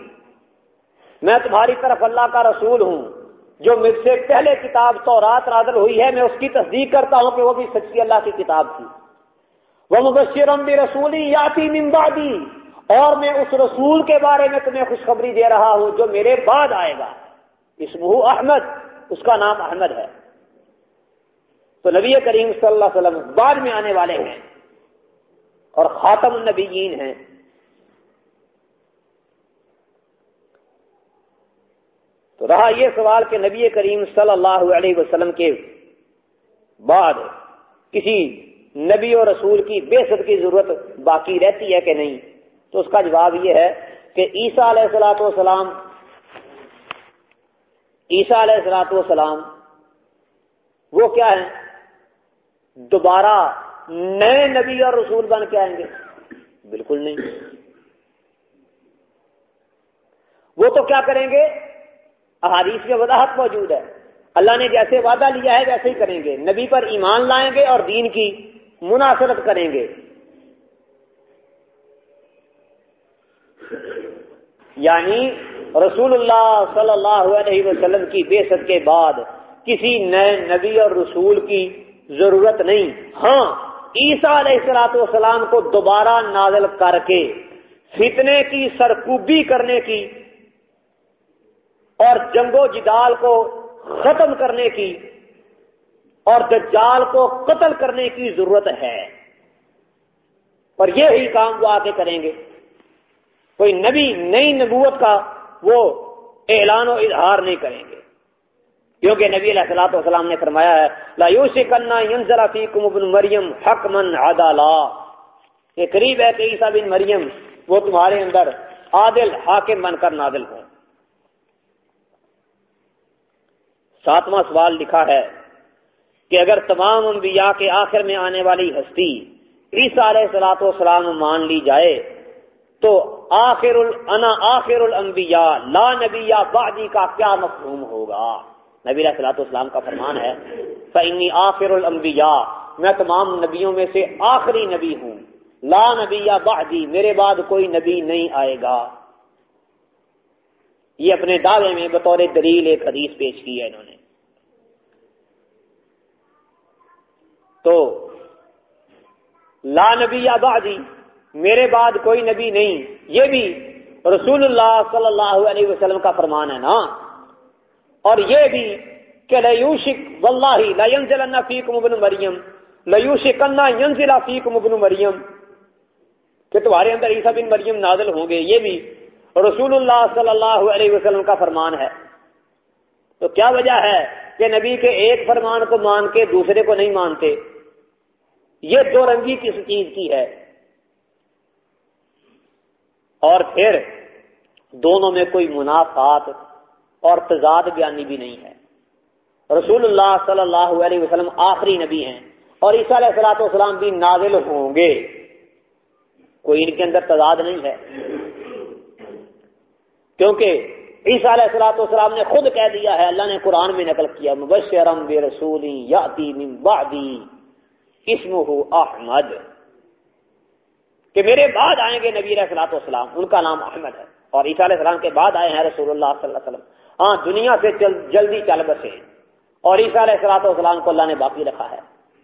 S1: میں تمہاری طرف اللہ کا رسول ہوں، جو مجھ سے پہلے کتاب تو رات نازل ہوئی ہے، میں اس کی تصدیق کرتا ہوں کہ وہ بھی سچی اللہ کی کتاب تھی۔ وہ مبشرم بھی رسولی یاتی ممبادی اور میں اس رسول کے بارے میں تمہیں خوشخبری دے رہا ہوں جو میرے بعد آئے گا۔ اسمہ احمد، اس کا نام احمد ہے۔ تو نبی کریم صلی اللہ علیہ وسلم بعد میں آنے والے ہیں۔ اور خاتم النبیین ہیں۔ تو رہا یہ سوال کہ نبی کریم صلی اللہ علیہ وسلم کے بعد کسی نبی اور رسول کی بے سب کی ضرورت باقی رہتی ہے کہ نہیں؟ تو اس کا جواب یہ ہے کہ عیسیٰ علیہ السلاۃ والسلام، عیسیٰ علیہ السلاۃ والسلام، وہ کیا ہے دوبارہ نئے نبی اور رسول بن کے آئیں گے۔ بالکل نہیں۔ وہ تو کیا کریں گے؟ احادیث میں وضاحت موجود ہے۔ اللہ نے جیسے وعدہ لیا ہے، ویسے ہی کریں گے۔ نبی پر ایمان لائیں گے اور دین کی مناسبت کریں گے۔ یعنی رسول اللہ صلی اللہ علیہ وسلم کی بے کے بعد کسی نئے نبی اور رسول کی ضرورت نہیں۔ ہاں عیسیٰ علیہ السلاط والسلام کو دوبارہ نازل کر کے فتنے کی سرکوبی کرنے کی اور جنگ و جدال کو ختم کرنے کی اور دجال کو قتل کرنے کی ضرورت ہے۔ اور یہی کام وہ آ کے کریں گے۔ کوئی نبی نئی نبوت کا وہ اعلان و اظہار نہیں کریں گے۔ کیونکہ نبی علیہ السلاۃ والسلام نے فرمایا ہے، لا کرنا ینزل فیکم ابن مریم حق من عدالا۔ یہ قریب ہے کہ عیسیٰ بن مریم وہ تمہارے اندر عادل، حاکم بن کر نادل ہو ساتواں سوال لکھا ہے کہ اگر تمام انبیاء کے آخر میں آنے والی ہستی عیسیٰ علیہ سلاۃ والسلام مان لی جائے، تو آخر انا آخر الانبیاء، لا نبی بعدی کا کیا مفہوم ہوگا؟ نبی علیہ السلاۃ والسلام کا فرمان ہے فعنی آخر الانبیاء، میں تمام نبیوں میں سے آخری نبی ہوں۔ لا نبی بعدی، میرے بعد کوئی نبی نہیں آئے گا۔ یہ اپنے دعوے میں بطور دلیل ایک حدیث پیش کی ہے انہوں نے۔ تو لا نبی یا بعدی، میرے بعد کوئی نبی نہیں۔ یہ بھی رسول اللہ صلی اللہ علیہ وسلم کا فرمان ہے نا۔ اور یہ بھی کہ لیوشک واللہ لا فیکم ابن مریم۔ لیوشک ان ينزل فیکم ابن مریم۔ کہ تمہارے اندر عیسیٰ بن مریم نازل ہوں گے۔ یہ بھی رسول اللہ صلی اللہ علیہ وسلم کا فرمان ہے۔ تو کیا وجہ ہے کہ نبی کے ایک فرمان کو مان کے دوسرے کو نہیں مانتے؟ یہ دو رنگی کس چیز کی ہے؟ اور پھر دونوں میں کوئی منافعات اور تضاد بیانی بھی نہیں ہے۔ رسول اللہ صلی اللہ علیہ وسلم آخری نبی ہیں، اور عیسیٰ علیہ السلاۃ والسلام بھی نازل ہوں گے۔ کوئی ان کے اندر تضاد نہیں ہے۔ کیونکہ عیسیٰ علیہ السلاۃ والسلام نے خود کہہ دیا ہے، اللہ نے قرآن میں نقل کیا، مبشرم بے رسولی یاتی من بعدی۔ اسم احمد۔ کہ میرے بعد آئیں گے نبی علیہ والسلام۔ ان کا نام احمد ہے۔ اور عیسیٰ علیہ السلام کے بعد آئے ہیں رسول اللہ صلی اللہ علیہ وسلم۔ ہاں دنیا سے جلدی چل بسے اور عیسیٰ علیہ السلاط والسلام کو اللہ نے باقی رکھا ہے۔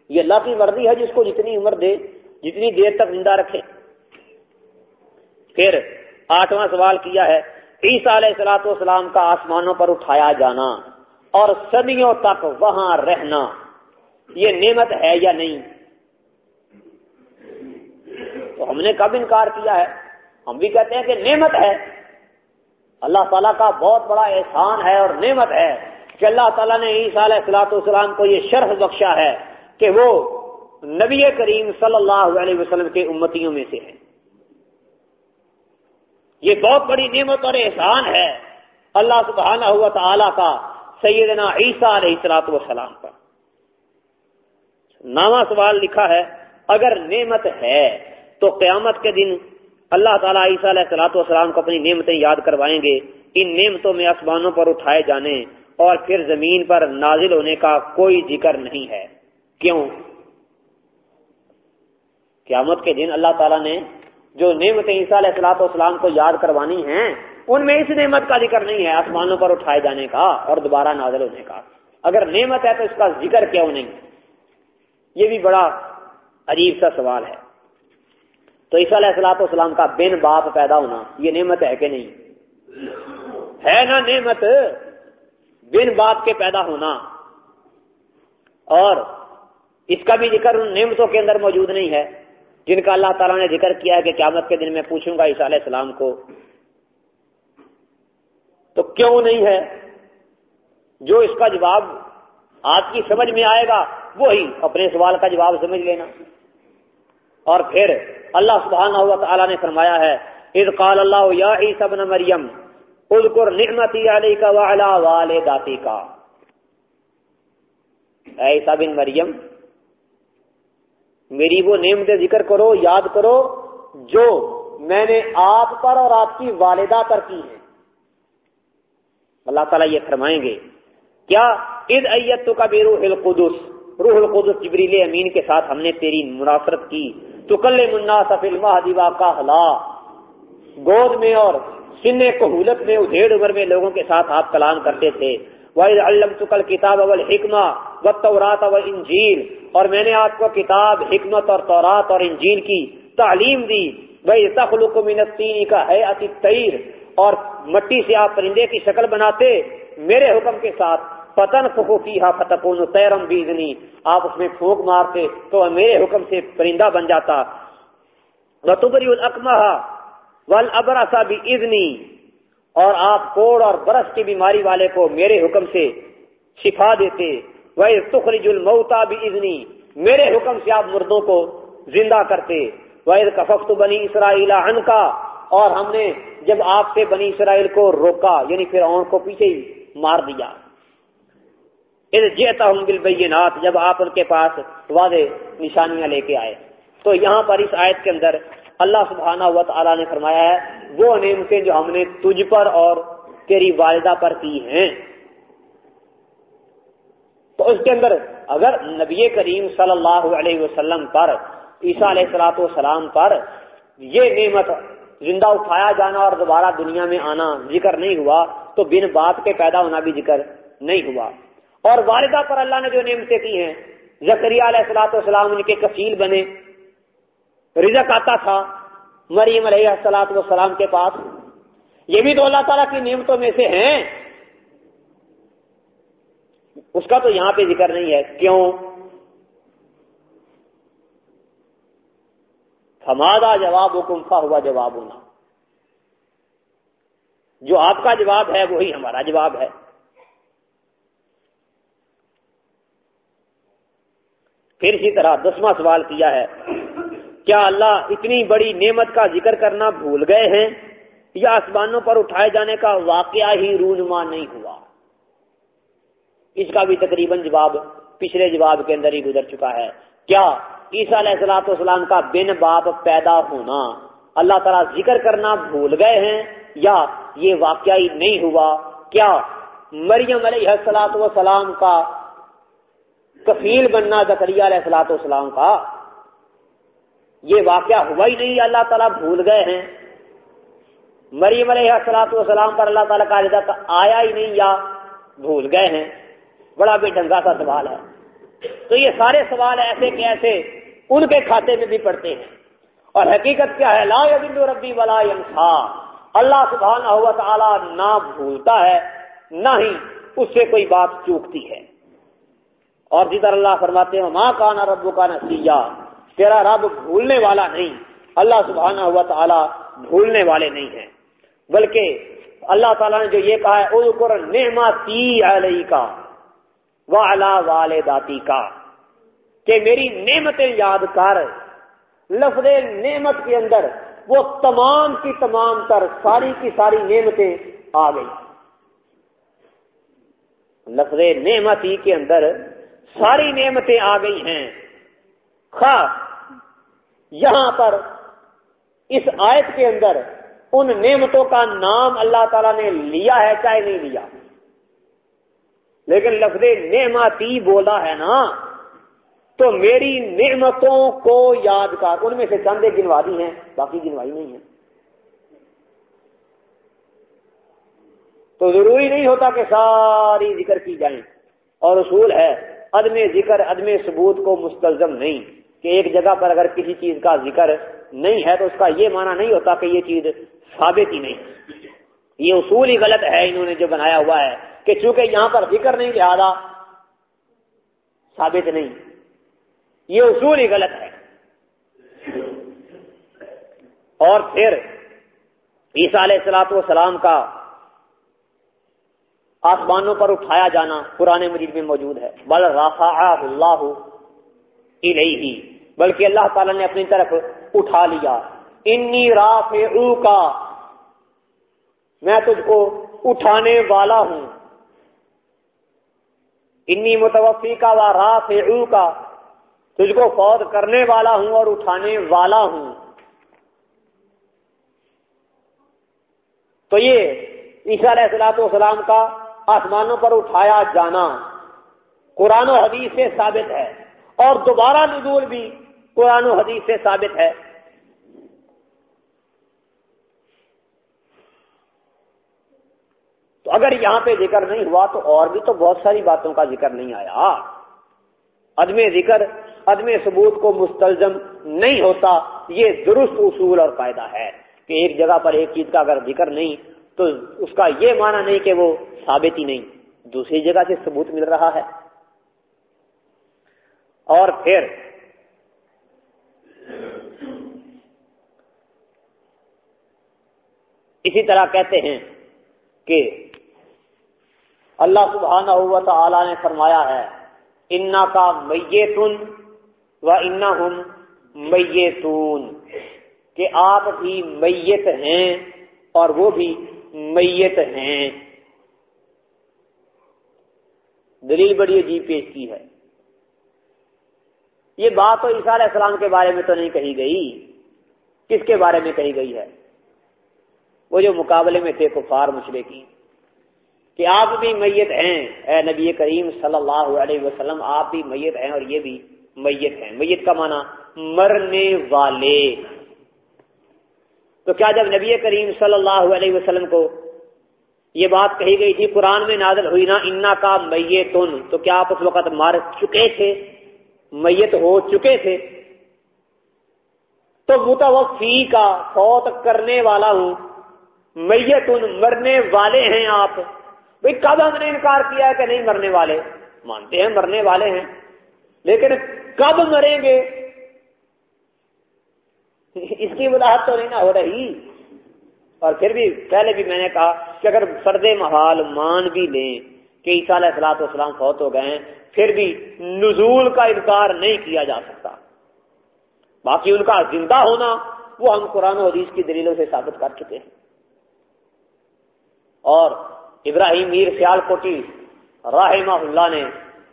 S1: یہ اللہ کی مرضی ہے جس کو جتنی عمر دے، جتنی دیر تک زندہ رکھے۔ پھر آٹھواں سوال کیا ہے، عیسیٰ علیہ السلاط والسلام کا آسمانوں پر اٹھایا جانا اور صدیوں تک وہاں رہنا، یہ نعمت ہے یا نہیں؟ تو ہم نے کب انکار کیا ہے؟ ہم بھی کہتے ہیں کہ نعمت ہے۔ اللہ تعالیٰ کا بہت بڑا احسان ہے اور نعمت ہے کہ اللہ تعالیٰ نے عیسیٰ علیہ السلاۃ والسلام کو یہ شرح بخشا ہے کہ وہ نبی کریم صلی اللہ علیہ وسلم کے امتیوں میں سے ہے یہ بہت بڑی نعمت اور احسان ہے اللہ سبحانہ ہوا تعالیٰ کا سیدنا عیسیٰ علیہ السلاط والسلام پر۔ نامہ سوال لکھا ہے، اگر نعمت ہے تو قیامت کے دن اللہ تعالیٰ عیسیٰ علیہ السلاۃ والسلام کو اپنی نعمتیں یاد کروائیں گے۔ ان نعمتوں میں آسمانوں پر اٹھائے جانے اور پھر زمین پر نازل ہونے کا کوئی ذکر نہیں ہے۔ کیوں؟ قیامت کے دن اللہ تعالیٰ نے جو نعمتیں عیسیٰ علیہ السلاط والسلام کو یاد کروانی ہیں، ان میں اس نعمت کا ذکر نہیں ہے آسمانوں پر اٹھائے جانے کا اور دوبارہ نازل ہونے کا۔ اگر نعمت ہے تو اس کا ذکر کیوں نہیں؟ یہ بھی بڑا عجیب سا سوال ہے۔ تو عیسیٰ علیہ السلاط والسلام کا بن باپ پیدا ہونا، یہ نعمت ہے کہ نہیں؟ ہے نا نعمت بن باپ کے پیدا ہونا۔ اور اس کا بھی ذکر ان نعمتوں کے اندر موجود نہیں ہے، جن کا اللہ تعالیٰ نے ذکر کیا ہے کہ قیامت کے دن میں پوچھوں گا عیسیٰ علیہ السلام کو۔ تو کیوں نہیں ہے؟ جو اس کا جواب آپ کی سمجھ میں آئے گا، وہی اپنے سوال کا جواب سمجھ لینا۔ اور پھر اللہ سبحانہ ہوا تعالیٰ نے فرمایا ہے، اذ قال اللہ، یا عیسی ابن مریم، اذکر نعمتی علیکا وعلا والداتی کا عیسی بن مریم، میری وہ نعمت ذکر کرو، یاد کرو، جو میں نے آپ پر اور آپ کی والدہ پر کی ہے اللہ تعالیٰ یہ فرمائیں گے، کیا عید ایت تو کا بے روح القدس روح القدس جبریل امین کے ساتھ ہم نے تیری منافرت کی؟ تو کل منا سفل مہدیوا کا گود میں اور سن قہولت میں، ادھیڑ عمر میں لوگوں کے ساتھ آپ کلام کرتے تھے۔ وحید علم چکل کتاب اول حکمہ و تورات اول انجیل اور میں نے آپ کو کتاب، حکمت اور تورات اور انجیل کی تعلیم دی۔ بھائی تخلق منتین کا ہے اتی اور مٹی سے آپ پرندے کی شکل بناتے۔ میرے حکم کے ساتھ پتن فکو فتقون تیرم بیزنی۔ آپ اس میں پھونک مارتے تو میرے حکم سے پرندہ بن جاتا۔ بتبری الکمہ ول ابراسا بھی ادنی اور آپ کوڑ اور برس کی بیماری والے کو میرے حکم سے شفا دیتے۔ وہ تخرج الموتا بھی میرے حکم سے آپ مردوں کو زندہ کرتے۔ وہ کفقت بنی اسرائیل ان کا اور ہم نے جب آپ سے بنی اسرائیل کو روکا یعنی پھر اون کو پیچھے ہی مار دیا۔ جیتا ہوں بالبینات جب آپ ان کے پاس واضح نشانیاں لے کے آئے۔ تو یہاں پر اس آیت کے اندر اللہ سبحانہ و تعالیٰ نے فرمایا ہے، وہ نعمتیں جو ہم نے تجھ پر اور تیری والدہ پر کی ہیں۔ تو اس کے اندر اگر نبی کریم صلی اللہ علیہ وسلم پر، عیسیٰ علیہ السلاۃ والسلام پر یہ نعمت زندہ اٹھایا جانا اور دوبارہ دنیا میں آنا ذکر نہیں ہوا، تو بن باپ کے پیدا ہونا بھی ذکر نہیں ہوا۔ اور والدہ پر اللہ نے جو نعمتیں کی ہیں زکری علیہ السلاۃ والسلام ان کے کفیل بنے۔ رزق آتا تھا مریم علیہ السلاط والسلام کے پاس۔ یہ بھی تو اللہ تعالیٰ کی نعمتوں میں سے ہیں۔ اس کا تو یہاں پہ ذکر نہیں ہے۔ کیوں؟ ہمارا جواب حکم کا ہوا جواب ہونا جو آپ کا جواب ہے، وہی ہمارا جواب ہے۔ پھر اسی طرح دسواں سوال کیا ہے، کیا اللہ اتنی بڑی نعمت کا ذکر کرنا بھول گئے ہیں؟ یا آسمانوں پر اٹھائے جانے کا واقعہ ہی رونما نہیں ہوا؟ اس کا بھی تقریباً جواب پچھلے جواب کے اندر ہی گزر چکا ہے۔ کیا عیسیٰ علیہ السلاۃ والسلام کا بن باپ پیدا ہونا اللہ تعالیٰ ذکر کرنا بھول گئے ہیں یا یہ واقعہ ہی نہیں ہوا؟ کیا مریم علیہ السلاۃ والسلام کا کفیل بننا زکریہ علیہ السلاۃ والسلام کا۔ یہ واقعہ ہوا ہی نہیں، اللہ تعالیٰ بھول گئے ہیں۔ مریم علیہ السلاۃ والسلام پر اللہ تعالیٰ کا رضا آیا ہی نہیں یا بھول گئے ہیں۔ بڑا بے ڈنگا سا سوال ہے۔ تو یہ سارے سوال ایسے کہ ایسے ان کے کھاتے میں بھی پڑتے ہیں۔ اور حقیقت کیا ہے؟ لا ربی ولا ینسا۔ اللہ سبحانہ ہوا تعالی نہ بھولتا ہے، نہ ہی اس سے کوئی بات چوکتی ہے۔ اور جدھر اللہ فرماتے ہیں ماں کا نہ ربو کا نتیجہ تیرا رب بھولنے والا نہیں۔ اللہ سبحانہ ہوا تعالی بھولنے والے نہیں ہیں۔ بلکہ اللہ تعالیٰ نے جو یہ کہا ہے، اذکر نعمتی علیہ کا والا والداتی کا کہ میری نعمتیں یاد کر۔ لفظ نعمت کے اندر وہ تمام کی تمام تر ساری کی ساری نعمتیں آ گئی لفظ نعمتی کے اندر ساری نعمتیں آ گئی ہیں۔ خاص یہاں پر اس آیت کے اندر ان نعمتوں کا نام اللہ تعالی نے لیا ہے چاہے نہیں لیا۔ لیکن لفظ نعمتی بولا ہے نا، تو میری نعمتوں کو یاد کر۔ ان میں سے چند گنوا دی ہیں، باقی گنوائی نہیں ہے تو ضروری نہیں ہوتا کہ ساری ذکر کی جائیں۔ اور اصول ہے عدم ذکر، عدم ثبوت کو مستلزم نہیں کہ ایک جگہ پر اگر کسی چیز کا ذکر نہیں ہے تو اس کا یہ معنی نہیں ہوتا کہ یہ چیز ثابت ہی نہیں۔ یہ اصول ہی غلط ہے انہوں نے جو بنایا ہوا ہے کہ چونکہ یہاں پر ذکر نہیں، لہذا ثابت نہیں۔ یہ اصول ہی غلط ہے۔ اور پھر عیسیٰ علیہ السلاط والسلام کا آسمانوں پر اٹھایا جانا پرانے مجید میں موجود ہے۔ بل رافا اللہ ہی بلکہ اللہ تعالی نے اپنی طرف اٹھا لیا۔ انی راف کا میں تجھ کو اٹھانے والا ہوں۔ انی متوفی کا و راف کا تجھ کو فوت کرنے والا ہوں اور اٹھانے والا ہوں۔ تو یہ عیسیٰ علیہ السلاط والسلام کا آسمانوں پر اٹھایا جانا۔ قرآن و حدیث سے ثابت ہے۔ اور دوبارہ نزول بھی قرآن و حدیث سے ثابت ہے۔ تو اگر یہاں پہ ذکر نہیں ہوا تو اور بھی تو بہت ساری باتوں کا ذکر نہیں آیا۔ عدم ذکر، عدم ثبوت کو مستلزم نہیں ہوتا، یہ درست اصول اور فائدہ ہے کہ ایک جگہ پر ایک چیز کا اگر ذکر نہیں تو اس کا یہ معنی نہیں کہ وہ ثابت ہی نہیں، دوسری جگہ سے ثبوت مل رہا ہے۔ اور پھر اسی طرح کہتے ہیں کہ اللہ سبحانہ ہوا تعالی نے فرمایا ہے، انا کا میتون و انا ہم میتون، کہ آپ بھی میت ہیں اور وہ بھی میت ہیں۔ دلیل بڑی عجیب پیش کی ہے۔ یہ بات تو عیسیٰ علیہ السلام کے بارے میں تو نہیں کہی گئی۔ کس کے بارے میں کہی گئی ہے؟ وہ جو مقابلے میں تھے کفار مشرے کی کہ آپ بھی میت ہیں، اے نبی کریم صلی اللہ علیہ وسلم، آپ بھی میت ہیں اور یہ بھی میت ہیں۔ میت کا معنی مرنے والے۔ تو کیا جب نبی کریم صلی اللہ علیہ وسلم کو یہ بات کہی گئی تھی، قرآن میں نازل ہوئی نا، انا کا میتن، تو کیا آپ اس وقت مر چکے تھے؟ میت ہو چکے تھے؟ تو متوفی کا فوت کرنے والا ہوں، میتن مرنے والے ہیں آپ۔ بھائی کب ہم نے انکار کیا ہے کہ نہیں مرنے والے؟ مانتے ہیں مرنے والے ہیں، لیکن کب مریں گے؟ اس کی وضاحت تو نہیں نہ ہو رہی۔ اور پھر بھی پہلے بھی میں نے کہا کہ اگر فرد محال مان بھی لیں کہ عیسیٰ علیہ السلاط والسلام فوت ہو گئے ہیں، پھر بھی نزول کا انکار نہیں کیا جا سکتا۔ باقی ان کا زندہ ہونا وہ ہم قرآن و حدیث کی دلیلوں سے ثابت کر چکے ہیں۔ اور ابراہیم میر سیال کوٹی رحمہ اللہ نے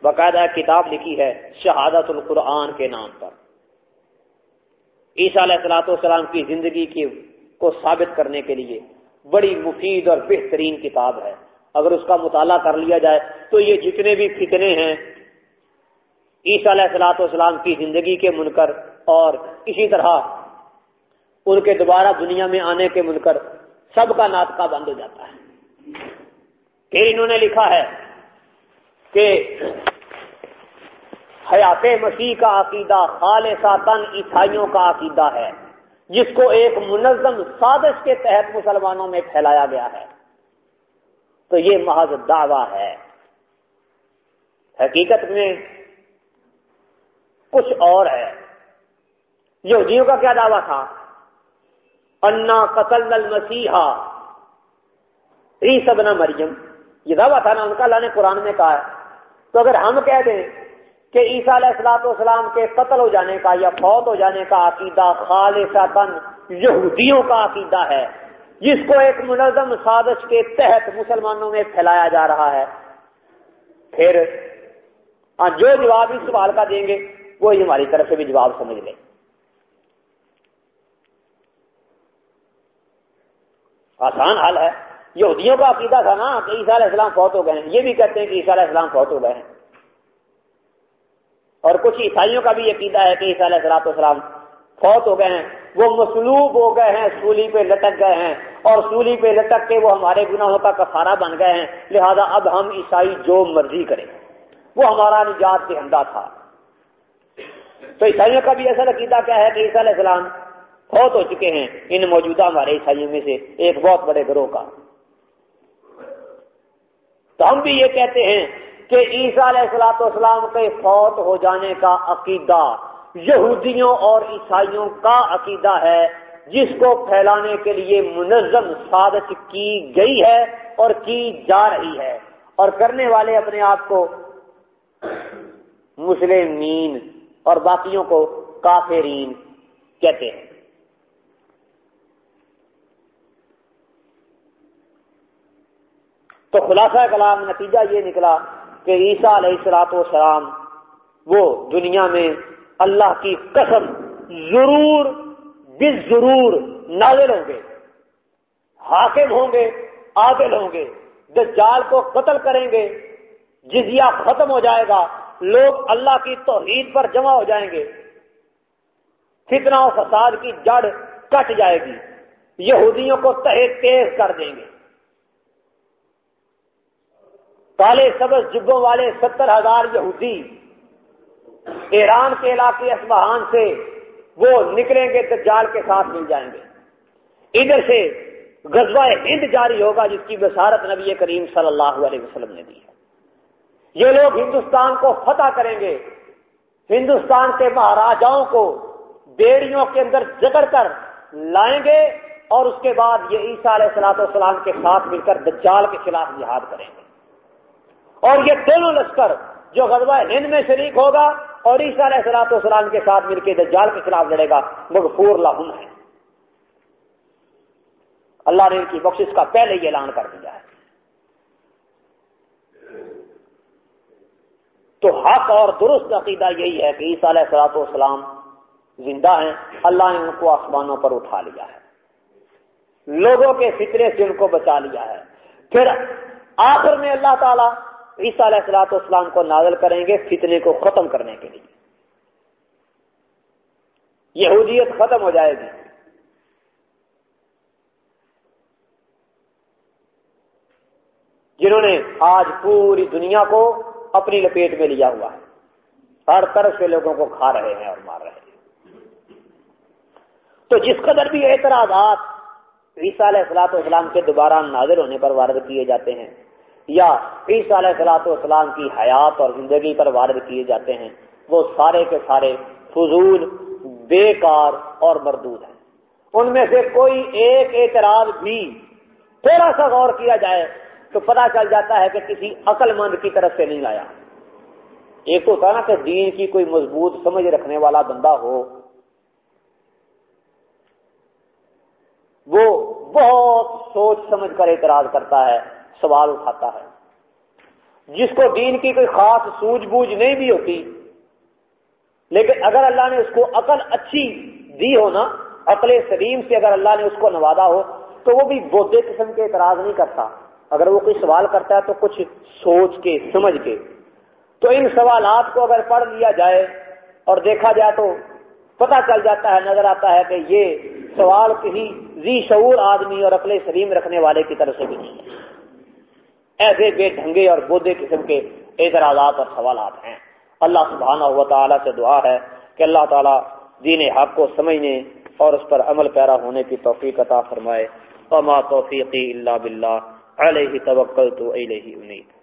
S1: باقاعدہ کتاب لکھی ہے شہادت القرآن کے نام پر۔ عیسیٰ علیہ السلاۃ والسلام کی زندگی کی کو ثابت کرنے کے لیے بڑی مفید اور بہترین کتاب ہے۔ اگر اس کا مطالعہ کر لیا جائے تو یہ جتنے بھی فتنے ہیں عیسیٰ علیہ السلاۃ والسلام کی زندگی کے منکر اور اسی طرح ان کے دوبارہ دنیا میں آنے کے منکر سب کا ناطقہ بند ہو جاتا ہے۔ پھر انہوں نے لکھا ہے کہ حیات مسیح کا عقیدہ، خالصہ تن عیسائیوں کا عقیدہ ہے، جس کو ایک منظم سازش کے تحت مسلمانوں میں پھیلایا گیا ہے۔ تو یہ محض دعویٰ ہے۔ حقیقت میں کچھ اور ہے۔ یہودیوں کا کیا دعویٰ تھا؟ انا قتل المسیحا ری سبنا مریم۔ یہ دعویٰ تھا نا، ان کا اللہ نے قرآن میں کہا ہے۔ تو اگر ہم کہہ دیں کہ عیسیٰ علیہ السلاط والسلام کے قتل ہو جانے کا یا فوت ہو جانے کا عقیدہ خالصہ یہودیوں کا عقیدہ ہے، جس کو ایک منظم سازش کے تحت مسلمانوں میں پھیلایا جا رہا ہے۔ پھر ہاں، جو جواب اس سوال کا دیں گے، وہی ہماری طرف سے بھی جواب سمجھ لیں۔ آسان حال ہے۔ یہودیوں کا عقیدہ تھا نا کہ عیسیٰ علیہ السلام فوت ہو گئے ہیں۔ یہ بھی کہتے ہیں کہ عیسیٰ علیہ السلام فوت ہو گئے ہیں۔ اور کچھ عیسائیوں کا بھی عقیدہ ہے کہ عیسیٰ علیہ السلاط والسلام فوت ہو گئے ہیں۔ وہ مصلوب ہو گئے ہیں، سولی پہ لٹک گئے ہیں۔ اور سولی پہ لٹک کے وہ ہمارے گناہوں کا کفارہ بن گئے ہیں۔ لہذا اب ہم عیسائی جو مرضی کریں۔ وہ ہمارا نجات دہندہ تھا۔ تو عیسائیوں کا بھی ایسا عقیدہ کیا ہے کہ عیسیٰ علیہ السلام بہت ہو چکے ہیں۔ ان موجودہ ہمارے عیسائیوں میں سے ایک بہت بڑے گروہ کا۔ تو ہم بھی یہ کہتے ہیں کہ عیسیٰ علیہ السلاط والسلام کے فوت ہو جانے کا عقیدہ یہودیوں اور عیسائیوں کا عقیدہ ہے، جس کو پھیلانے کے لیے منظم سازش کی گئی ہے اور کی جا رہی ہے۔ اور کرنے والے اپنے آپ کو مسلمین اور باقیوں کو کافرین کہتے ہیں۔ تو خلاصہ کلام نتیجہ یہ نکلا کہ عیسیٰ علیہ السلاط والسلام وہ دنیا میں اللہ کی قسم ضرور بس ضرور نازل ہوں گے، حاکم ہوں گے، عادل ہوں گے، دجال کو قتل کریں گے، جزیہ ختم ہو جائے گا، لوگ اللہ کی توحید پر جمع ہو جائیں گے، فتنہ و فساد کی جڑ کٹ جائے گی، یہودیوں کو تہ تیز کر دیں گے۔ کالے سبز جبوں والے ستر ہزار یہودی ایران کے علاقے اسبہان سے وہ نکلیں گے، دجال کے ساتھ مل جائیں گے۔ ادھر سے غزوہ ہند جاری ہوگا، جس کی بصارت نبی کریم صلی اللہ علیہ وسلم نے دی ہے۔ یہ لوگ ہندوستان کو فتح کریں گے۔ ہندوستان کے مہاراجاؤں کو بیڑیوں کے اندر جگڑ کر لائیں گے اور اس کے بعد یہ عیسیٰ علیہ السلاط والسلام کے ساتھ مل کر دجال کے خلاف جہاد کریں گے۔ اور یہ دونوں لشکر جو غزوہ ہند میں شریک ہوگا اور عیسیٰ علیہ السلاط والسلام کے ساتھ مل کے دجال کے خلاف لڑے گا، مغفور لہم ہے۔ اللہ نے ان کی بخشش کا پہلے ہی اعلان کر دیا ہے۔ تو حق اور درست عقیدہ یہی ہے کہ عیسیٰ علیہ السلاط والسلام زندہ ہیں، اللہ نے ان کو آسمانوں پر اٹھا لیا ہے۔ لوگوں کے فطرے سے ان کو بچا لیا ہے۔ پھر آخر میں اللہ تعالیٰ عیسیٰ علیہ السلاط والسلام کو نازل کریں گے فتنے کو ختم کرنے کے لیے۔ یہودیت ختم ہو جائے گی۔ جنہوں نے آج پوری دنیا کو اپنی لپیٹ میں لیا ہوا ہے، ہر طرف سے لوگوں کو کھا رہے ہیں اور مار رہے ہیں۔ تو جس قدر بھی اعتراضات عیسیٰ علیہ السلاط والسلام کے دوبارہ نازل ہونے پر وارد کیے جاتے ہیں یا عیسیٰ علیہ السلاط والسلام کی حیات اور زندگی پر وارد کیے جاتے ہیں، وہ سارے کے سارے فضول، بیکار اور مردود ہیں۔ ان میں سے کوئی ایک اعتراض بھی تھوڑا سا غور کیا جائے تو پتا چل جاتا ہے کہ کسی عقل مند کی طرف سے نہیں آیا۔ ایک تو ہوتا نا کہ دین کی کوئی مضبوط سمجھ رکھنے والا بندہ ہو، وہ بہت سوچ سمجھ کر اعتراض کرتا ہے۔ سوال اٹھاتا ہے۔ جس کو دین کی کوئی خاص سوجھ بوجھ نہیں بھی ہوتی، لیکن اگر اللہ نے اس کو عقل اچھی دی ہو نا، عقل سلیم سے اگر اللہ نے اس کو نوازا ہو، تو وہ بھی بودے قسم کے اعتراض نہیں کرتا۔ اگر وہ کوئی سوال کرتا ہے تو کچھ سوچ کے، سمجھ کے۔ تو ان سوالات کو اگر پڑھ لیا جائے اور دیکھا جائے تو پتہ چل جاتا ہے، نظر آتا ہے کہ یہ سوال کسی زی شعور آدمی اور اپنے سلیم رکھنے والے کی طرف سے بھی نہیں ہے۔ ایسے بے ڈھنگے اور بودے قسم کے اعتراضات اور سوالات ہیں۔ اللہ سبحانہ ہوا تعالیٰ سے دعا ہے کہ اللہ تعالیٰ دین حق کو سمجھنے اور اس پر عمل پیرا ہونے کی توفیق عطا فرمائے۔ وما توفیقی اللہ باللہ، علیہ توکل تو علیہ امید